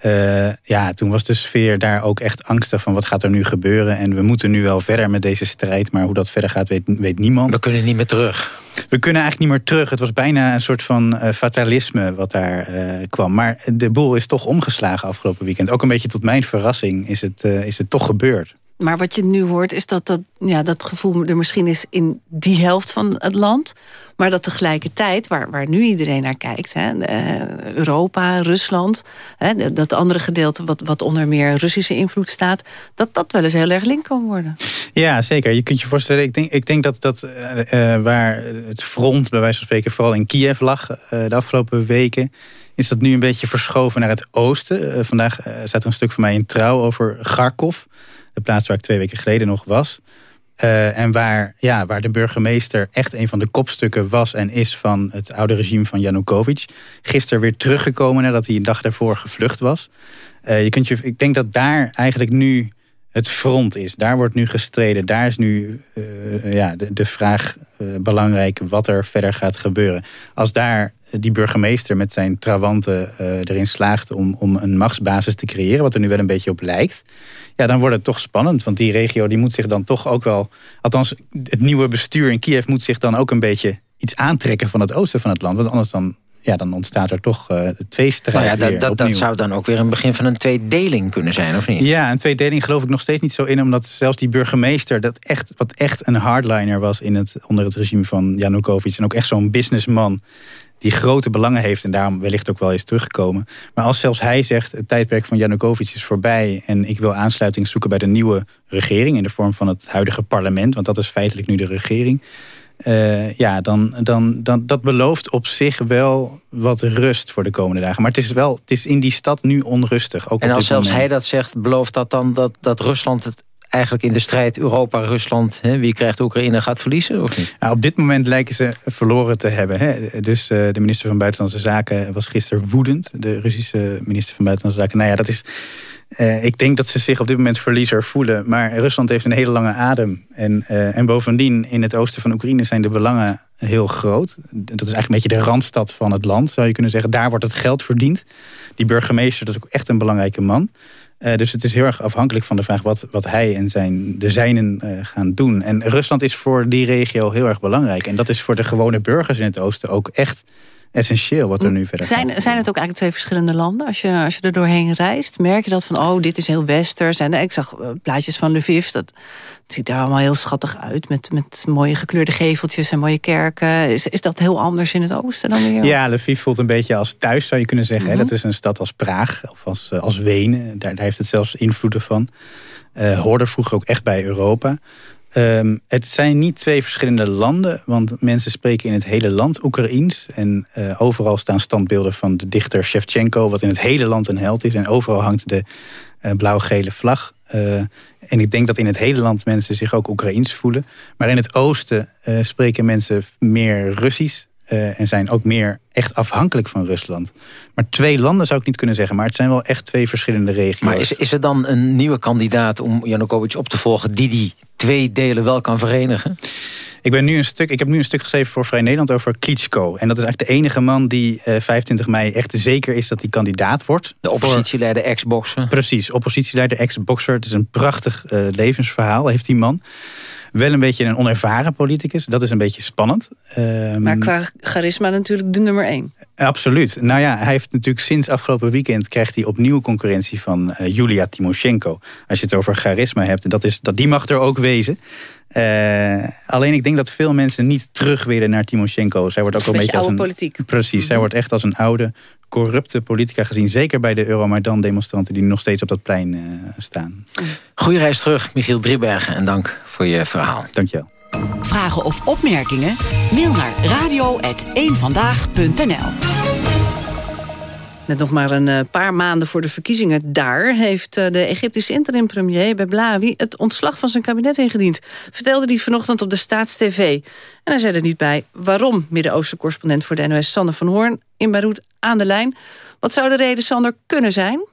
Uh, ja, toen was de sfeer daar ook echt angstig van wat gaat er nu gebeuren. En we moeten nu wel verder met deze strijd. Maar hoe dat verder gaat, weet, weet niemand. We kunnen niet meer terug. We kunnen eigenlijk niet meer terug. Het was bijna een soort van uh, fatalisme wat daar uh, kwam. Maar de boel is toch omgeslagen afgelopen weekend. Ook een beetje tot mijn verrassing is het, is het toch gebeurd. Maar wat je nu hoort is dat dat, ja, dat gevoel er misschien is in die helft van het land. Maar dat tegelijkertijd, waar, waar nu iedereen naar kijkt... Hè, Europa, Rusland, hè, dat andere gedeelte wat, wat onder meer Russische invloed staat... dat dat wel eens heel erg link kan worden. Ja, zeker. Je kunt je voorstellen, ik denk, ik denk dat, dat uh, waar het front bij wijze van spreken... vooral in Kiev lag de afgelopen weken is dat nu een beetje verschoven naar het oosten. Vandaag uh, staat er een stuk van mij in Trouw over Kharkov de plaats waar ik twee weken geleden nog was. Uh, en waar, ja, waar de burgemeester echt een van de kopstukken was en is van het oude regime van Janukovic. Gisteren weer teruggekomen nadat hij een dag daarvoor gevlucht was. Uh, je kunt je, ik denk dat daar eigenlijk nu het front is. Daar wordt nu gestreden. Daar is nu uh, ja, de, de vraag belangrijk wat er verder gaat gebeuren. Als daar die burgemeester met zijn trawanten erin slaagt om, om een machtsbasis te creëren, wat er nu wel een beetje op lijkt ja, dan wordt het toch spannend. Want die regio die moet zich dan toch ook wel... Althans, het nieuwe bestuur in Kiev moet zich dan ook een beetje iets aantrekken van het oosten van het land. Want anders dan, ja, dan ontstaat er toch uh, twee strijd nou ja, dat, dat, dat, zou dan ook weer een begin van een tweedeling kunnen zijn, of niet? Ja, een tweedeling geloof ik nog steeds niet zo in. Omdat zelfs die burgemeester, dat echt, wat echt een hardliner was in het, onder het regime van Janukovic. En ook echt zo'n businessman die grote belangen heeft en daarom wellicht ook wel eens teruggekomen. Maar als zelfs hij zegt, het tijdperk van Janukovic is voorbij... en ik wil aansluiting zoeken bij de nieuwe regering... in de vorm van het huidige parlement, want dat is feitelijk nu de regering... Uh, ja, dan, dan, dan, dat belooft op zich wel wat rust voor de komende dagen. Maar het is, wel, het is in die stad nu onrustig. Ook en als zelfs hij dat zegt, belooft dat dan dat, dat Rusland het eigenlijk in de strijd Europa-Rusland... wie krijgt Oekraïne gaat verliezen of niet? Nou, op dit moment lijken ze verloren te hebben. Hè. Dus uh, de minister van Buitenlandse Zaken was gisteren woedend. De Russische minister van Buitenlandse Zaken. Nou ja, dat is... Uh, ik denk dat ze zich op dit moment verliezer voelen. Maar Rusland heeft een hele lange adem. En, uh, en bovendien, in het oosten van Oekraïne zijn de belangen heel groot. Dat is eigenlijk een beetje de randstad van het land, zou je kunnen zeggen. Daar wordt het geld verdiend. Die burgemeester, dat is ook echt een belangrijke man. Uh, dus het is heel erg afhankelijk van de vraag wat, wat hij en zijn, de zijnen gaan doen. En Rusland is voor die regio heel erg belangrijk. En dat is voor de gewone burgers in het oosten ook echt essentieel wat er nu verder zijn, gaat. Zijn het ook eigenlijk twee verschillende landen? Als je, als je er doorheen reist, merk je dat van... oh, dit is heel westers. En ik zag eh, plaatjes van Lviv. Dat ziet er allemaal heel schattig uit. Met, met mooie gekleurde geveltjes en mooie kerken. Is, is dat heel anders in het oosten dan hier? Ja, Lviv voelt een beetje als thuis, zou je kunnen zeggen. Mm Dat is een stad als Praag of als, eh, als Wenen. Daar, daar heeft het zelfs invloeden van. Uh, hoorde vroeger ook echt bij Europa. Um, het zijn niet twee verschillende landen, want mensen spreken in het hele land Oekraïens. En uh, overal staan standbeelden van de dichter Shevchenko, wat in het hele land een held is. En overal hangt de uh, blauw-gele vlag. Uh, en ik denk dat in het hele land mensen zich ook Oekraïens voelen. Maar in het oosten spreken mensen meer Russisch. en zijn ook meer echt afhankelijk van Rusland. Maar twee landen zou ik niet kunnen zeggen. Maar het zijn wel echt twee verschillende regio's. Maar is, is er dan een nieuwe kandidaat om Janukovic op te volgen... die die twee delen wel kan verenigen? Ik, ben nu een stuk, ik heb nu een stuk geschreven voor Vrij Nederland over Klitschko. En dat is eigenlijk de enige man die uh, 25 mei echt zeker is dat hij kandidaat wordt. De oppositieleider ex-bokser. Precies, oppositieleider ex-bokser. Het is een prachtig uh, levensverhaal, heeft die man. Wel een beetje een onervaren politicus. Dat is een beetje spannend. Um, maar qua charisma natuurlijk de nummer één. Absoluut. Nou ja, hij heeft natuurlijk sinds afgelopen weekend... krijgt hij opnieuw concurrentie van uh, Julia Timoshenko. Als je het over charisma hebt. En dat is, dat, die mag er ook wezen. Uh, alleen ik denk dat veel mensen niet terug willen naar Timoshenko. Zij wordt ook een, beetje als een politiek. Precies, mm -hmm. zij wordt echt als een oude, corrupte politica gezien. Zeker bij de Euromaidan-demonstranten die nog steeds op dat plein uh, staan. Goeie reis terug, Michiel Driebergen. En dank voor je verhaal. Dankjewel. Vragen of opmerkingen? Mail naar radio.eenvandaag.nl Net nog maar een paar maanden voor de verkiezingen daar... heeft de Egyptische interim-premier Beblawi het ontslag van zijn kabinet ingediend. Vertelde hij vanochtend op de Staatstv. En hij zei er niet bij waarom Midden-Oosten-correspondent voor de NOS Sander van Hoorn... in Beirut aan de lijn. Wat zou de reden, Sander, kunnen zijn?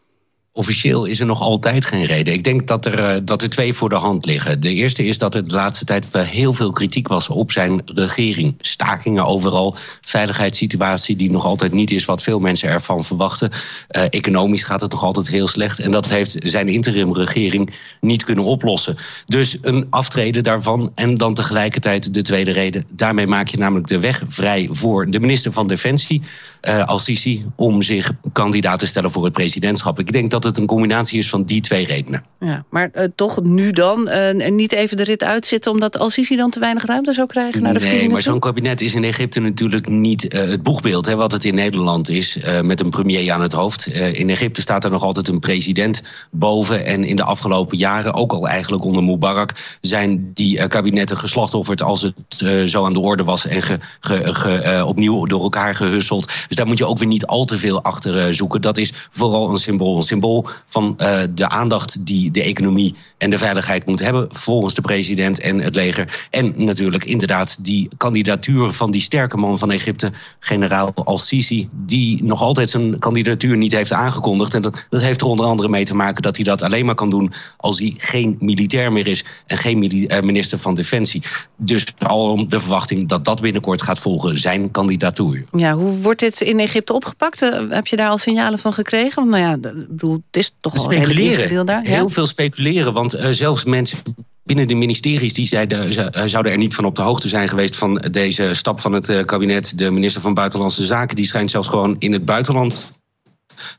Officieel is er nog altijd geen reden. Ik denk dat er, dat er twee voor de hand liggen. De eerste is dat er de laatste tijd heel veel kritiek was op zijn regering. Stakingen overal, veiligheidssituatie die nog altijd niet is wat veel mensen ervan verwachten. Uh, economisch gaat het nog altijd heel slecht. En dat heeft zijn interimregering niet kunnen oplossen. Dus een aftreden daarvan en dan tegelijkertijd de tweede reden. Daarmee maak je namelijk de weg vrij voor de minister van Defensie, uh, Al-Sisi, om zich kandidaat te stellen voor het presidentschap. Ik denk dat het een combinatie is van die twee redenen. Ja, maar uh, toch nu dan uh, niet even de rit uitzitten... omdat Al-Sisi dan te weinig ruimte zou krijgen naar de Nee, maar zo'n kabinet is in Egypte natuurlijk niet eh, het boegbeeld hè, wat het in Nederland is, met een premier aan het hoofd. In Egypte staat er nog altijd een president boven. En in de afgelopen jaren, ook al eigenlijk onder Mubarak, zijn die kabinetten geslachtofferd als het zo aan de orde was en ge, ge, ge, opnieuw door elkaar gehusseld. Dus daar moet je ook weer niet al te veel achter zoeken. Dat is vooral een symbool. Een symbool van de aandacht die de economie en de veiligheid moet hebben, volgens de president en het leger. En natuurlijk inderdaad die kandidatuur van die sterke man van Egypte, generaal Al-Sisi, die nog altijd zijn kandidatuur niet heeft aangekondigd. En dat, dat heeft er onder andere mee te maken dat hij dat alleen maar kan doen als hij geen militair meer is en geen eh, minister van Defensie. Dus al de verwachting dat dat binnenkort gaat volgen, zijn kandidatuur. Ja, hoe wordt dit in Egypte opgepakt? Eh, heb je daar al signalen van gekregen? Nou ja, bedoel, het is toch wel speculeren. daar. Heel veel speculeren, want uh, zelfs mensen binnen de ministeries die zeiden, zouden er niet van op de hoogte zijn geweest van deze stap van het eh, kabinet. De minister van Buitenlandse Zaken die schijnt zelfs gewoon in het buitenland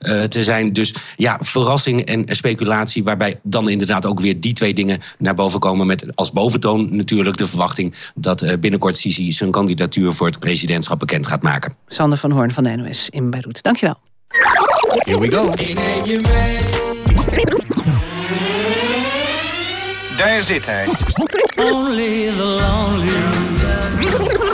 uh, te zijn. Dus ja, verrassing en speculatie, waarbij dan inderdaad ook weer die twee dingen naar boven komen. Met als boventoon natuurlijk de verwachting dat uh, binnenkort Sisi zijn kandidatuur voor het presidentschap bekend gaat maken. Sander van Hoorn van de NOS in Beirut. Dankjewel. Here we go. Daar zit hij. Only the lonely.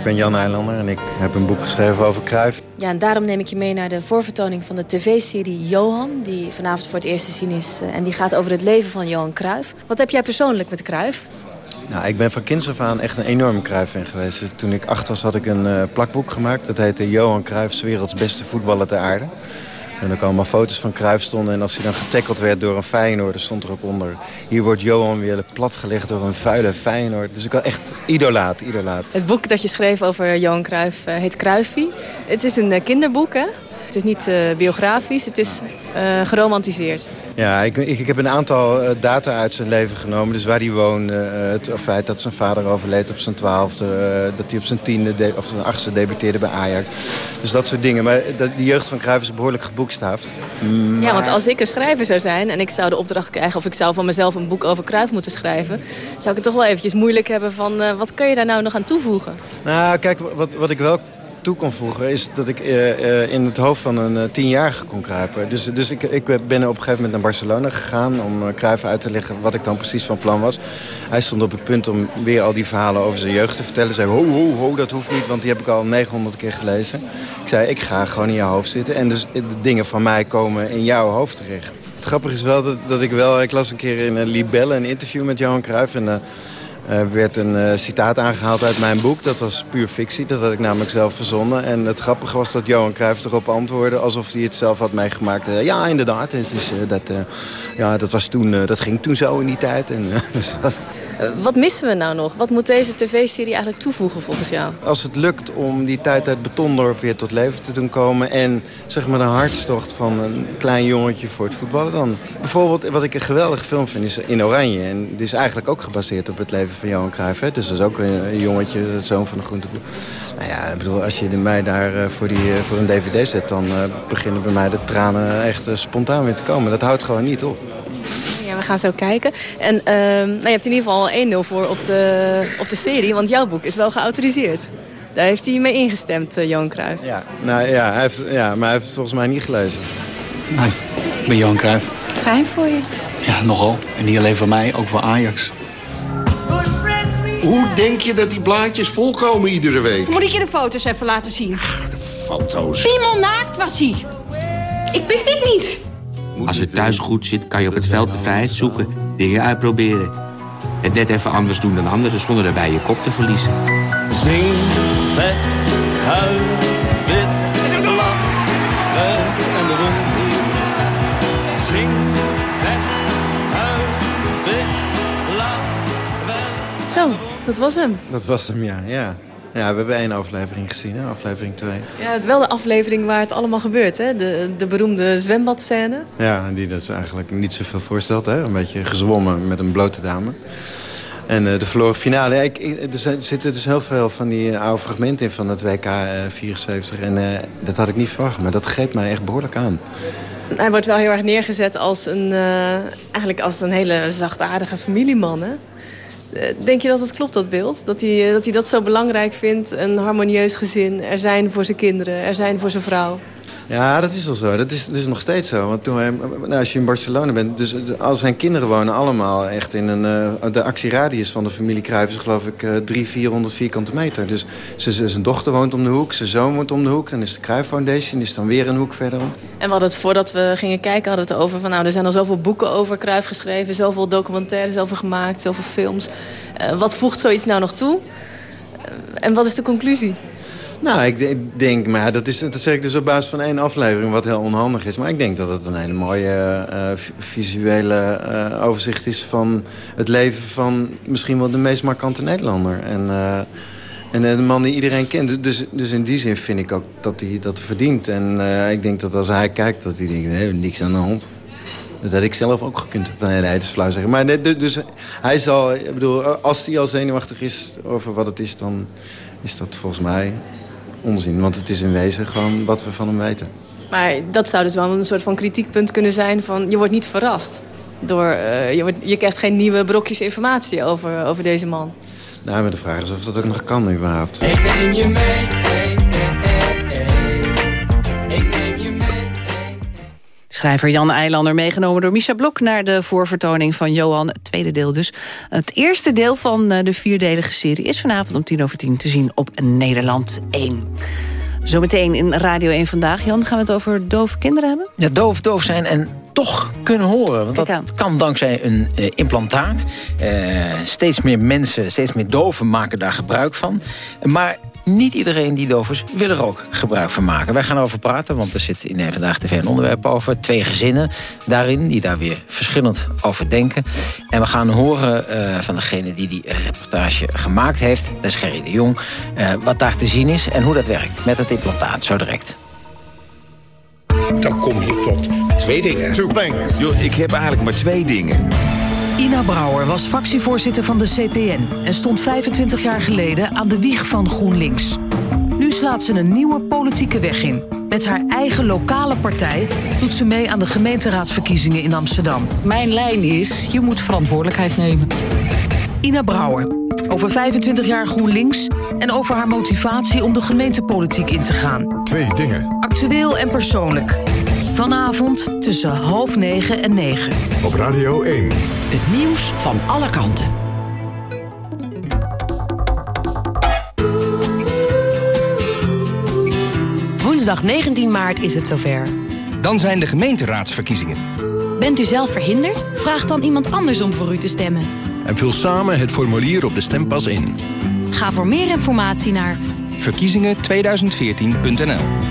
Ik ben Jan Eilander en ik heb een boek geschreven over Cruijff. Ja, en daarom neem ik je mee naar de voorvertoning van de tv-serie Johan... die vanavond voor het eerst te zien is. En die gaat over het leven van Johan Cruijff. Wat heb jij persoonlijk met Cruijff? Nou, ik ben van kinds af aan echt een enorme Cruijff-fan geweest. Toen ik acht was had ik een uh, plakboek gemaakt. Dat heette Johan Cruijffs werelds beste voetballer ter aarde. En ook allemaal foto's van Cruijff stonden. En als hij dan getackeld werd door een Feyenoord, stond er ook onder... hier wordt Johan weer platgelegd door een vuile Feyenoord. Dus ik was echt idolaat, idolaat. Het boek dat je schreef over Johan Cruijff uh, heet Cruijffie. Het is een uh, kinderboek, hè? Het is niet uh, biografisch, het is uh, geromantiseerd. Ja, ik, ik, ik, heb een aantal uh, data uit zijn leven genomen. Dus waar hij woonde, het feit dat zijn vader overleed op zijn twaalfde... dat hij op zijn tiende of zijn achtste debuteerde bij Ajax. Dus dat soort dingen. Maar de, de jeugd van Cruijff is behoorlijk geboekstaafd. Maar... Ja, want als ik een schrijver zou zijn en ik zou de opdracht krijgen... of ik zou van mezelf een boek over Cruijff moeten schrijven... zou ik het toch wel eventjes moeilijk hebben van... wat kun je daar nou nog aan toevoegen? Nou, kijk, wat, wat ik wel toe kon voegen... is dat ik uh, uh, in het hoofd van een uh, tienjarige kon kruipen. Dus, dus ik, ik ben op een gegeven moment naar Barcelona gegaan... om Cruijff uit te leggen wat ik dan precies van plan was. Hij stond op het punt om weer al die verhalen over zijn jeugd te vertellen. Zei, ho, ho, ho, dat hoeft niet, want die heb ik al 900 keer gelezen. Ik zei, ik ga gewoon in jouw hoofd zitten. En dus de dingen van mij komen in jouw hoofd terecht. Het grappige is wel dat, dat ik wel... Ik las een keer in Libelle een interview met Johan Cruijff... En, er uh, werd een uh, citaat aangehaald uit mijn boek. Dat was puur fictie, dat had ik namelijk zelf verzonnen. En het grappige was dat Johan Cruijff erop antwoordde... alsof hij het zelf had meegemaakt. Uh, ja, inderdaad, het is, dat, ja, dat, was toen, dat ging toen zo in die tijd. En, dus wat missen we nou nog? Wat moet deze tv-serie eigenlijk toevoegen volgens jou? Als het lukt om die tijd uit Betondorp weer tot leven te doen komen... en zeg maar de hartstocht van een klein jongetje voor het voetballen... dan bijvoorbeeld, wat ik een geweldige film vind, is In Oranje. En die is eigenlijk ook gebaseerd op het leven van Johan Cruijff. Hè? Dus dat is ook een jongetje, de zoon van de groenteboer. Nou ja, ik bedoel, als je mij daar voor, die, voor een dvd zet... dan beginnen bij mij de tranen echt spontaan weer te komen. Dat houdt gewoon niet op. We gaan zo kijken. En uh, nou, je hebt in ieder geval 1-0 voor op de, op de serie, want jouw boek is wel geautoriseerd. Daar heeft hij mee ingestemd, uh, Johan Cruijff. Ja, nou, ja, hij heeft, ja, maar hij heeft het volgens mij niet gelezen. Nee, ik ben Johan Cruijff. Fijn voor je. Ja, nogal. En niet alleen voor mij, ook voor Ajax. Hoe denk je dat die blaadjes volkomen iedere week? Moet ik je de foto's even laten zien? Ach, de foto's. Piemel naakt was hij. Ik pik dit niet. Als het thuis goed zit, kan je op het veld de vrijheid zoeken, dingen uitproberen. Het net even anders doen dan anderen zonder erbij je kop te verliezen. Zing, vet, huil, wit, blad, en wind. Zing, vet, huil, wit, blad, Zo, dat was hem. Dat was hem, ja. ja. Ja, we hebben één aflevering gezien, hè? aflevering 2. Ja, wel de aflevering waar het allemaal gebeurt, hè? De, de beroemde zwembadscène. Ja, die dat is eigenlijk niet zoveel voorstelt, hè? Een beetje gezwommen met een blote dame. En de verloren finale. Ik, er zitten dus heel veel van die oude fragmenten in van het WK 74. En dat had ik niet verwacht, maar dat greep mij echt behoorlijk aan. Hij wordt wel heel erg neergezet als een, eigenlijk als een hele zachtaardige familieman. Hè? Denk je dat het klopt, dat beeld? Dat hij, dat hij dat zo belangrijk vindt, een harmonieus gezin. Er zijn voor zijn kinderen, er zijn voor zijn vrouw. Ja, dat is al zo. Dat is, dat is nog steeds zo. Want toen wij, nou, als je in Barcelona bent... Dus al zijn kinderen wonen allemaal echt in een... Uh, de actieradius van de familie Cruijff is geloof ik uh, 300, 400 vierkante meter. Dus zijn dochter woont om de hoek, zijn zoon woont om de hoek. Dan is de Cruijff Foundation, is dan weer een hoek verderop. En we hadden het voordat we gingen kijken, hadden we het over van... nou, er zijn al zoveel boeken over Cruijff geschreven... zoveel documentaires over gemaakt, zoveel films. Uh, wat voegt zoiets nou nog toe? en wat is de conclusie? Nou, ik denk, maar dat, is, dat zeg ik dus op basis van één aflevering, wat heel onhandig is. Maar ik denk dat het een hele mooie uh, visuele uh, overzicht is van het leven van misschien wel de meest markante Nederlander. En, uh, en de man die iedereen kent. Dus, dus in die zin vind ik ook dat hij dat verdient. En ik denk dat als hij kijkt, dat hij denkt, nee, niks aan de hand. Dat had ik zelf ook gekund. Nee, nee, dat is flauw zeggen. Maar dus hij zal, ik bedoel, als hij al zenuwachtig is over wat het is, dan is dat volgens mij onzin. Want het is in wezen gewoon wat we van hem weten. Maar dat zou dus wel een soort van kritiekpunt kunnen zijn van... je wordt niet verrast. Door, uh, je, wordt, je krijgt geen nieuwe brokjes informatie over, over deze man. Nou, maar de vraag is of dat ook nog kan überhaupt. Ik neem je mee, Schrijver Jan Eilander meegenomen door Misha Blok... naar de voorvertoning van Johan, het tweede deel dus. Het eerste deel van eh, de vierdelige serie is vanavond om tien over tien te zien op Nederland 1. Zometeen in Radio 1 Vandaag. Jan, gaan we het over dove kinderen hebben? Ja, doof, doof zijn en toch kunnen horen. Want dat kan dankzij een uh, implantaat. Uh, steeds meer mensen, steeds meer doven maken daar gebruik van. Maar niet iedereen die doof is, wil er ook gebruik van maken. Wij gaan erover praten, want er zit in Vandaag TV een onderwerp over. Twee gezinnen daarin, die daar weer verschillend over denken. En we gaan horen uh, van degene die die reportage gemaakt heeft. Dat is Gerry de Jong. Uh, wat daar te zien is en hoe dat werkt met het implantaat. Zo direct. Dan kom je tot twee dingen. Two things. Yo, ik heb eigenlijk maar twee dingen. Ina Brouwer was fractievoorzitter van de CPN... en stond 25 jaar geleden aan de wieg van GroenLinks. Nu slaat ze een nieuwe politieke weg in. Met haar eigen lokale partij doet ze mee aan de gemeenteraadsverkiezingen in Amsterdam. Mijn lijn is, je moet verantwoordelijkheid nemen. Ina Brouwer, over 25 jaar GroenLinks... en over haar motivatie om de gemeentepolitiek in te gaan. Twee dingen. Actueel en persoonlijk. Vanavond tussen half negen en negen. Op Radio 1. Het nieuws van alle kanten. Woensdag 19 maart is het zover. Dan zijn de gemeenteraadsverkiezingen. Bent u zelf verhinderd? Vraag dan iemand anders om voor u te stemmen. En vul samen het formulier op de stempas in. Ga voor meer informatie naar verkiezingen2014.nl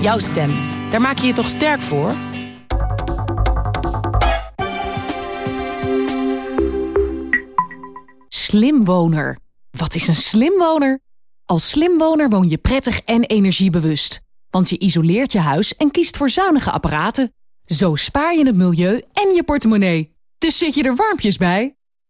Jouw stem, daar maak je je toch sterk voor? Slimwoner. Wat is een slimwoner? Als slimwoner woon je prettig en energiebewust. Want je isoleert je huis en kiest voor zuinige apparaten. Zo spaar je het milieu en je portemonnee. Dus zit je er warmpjes bij?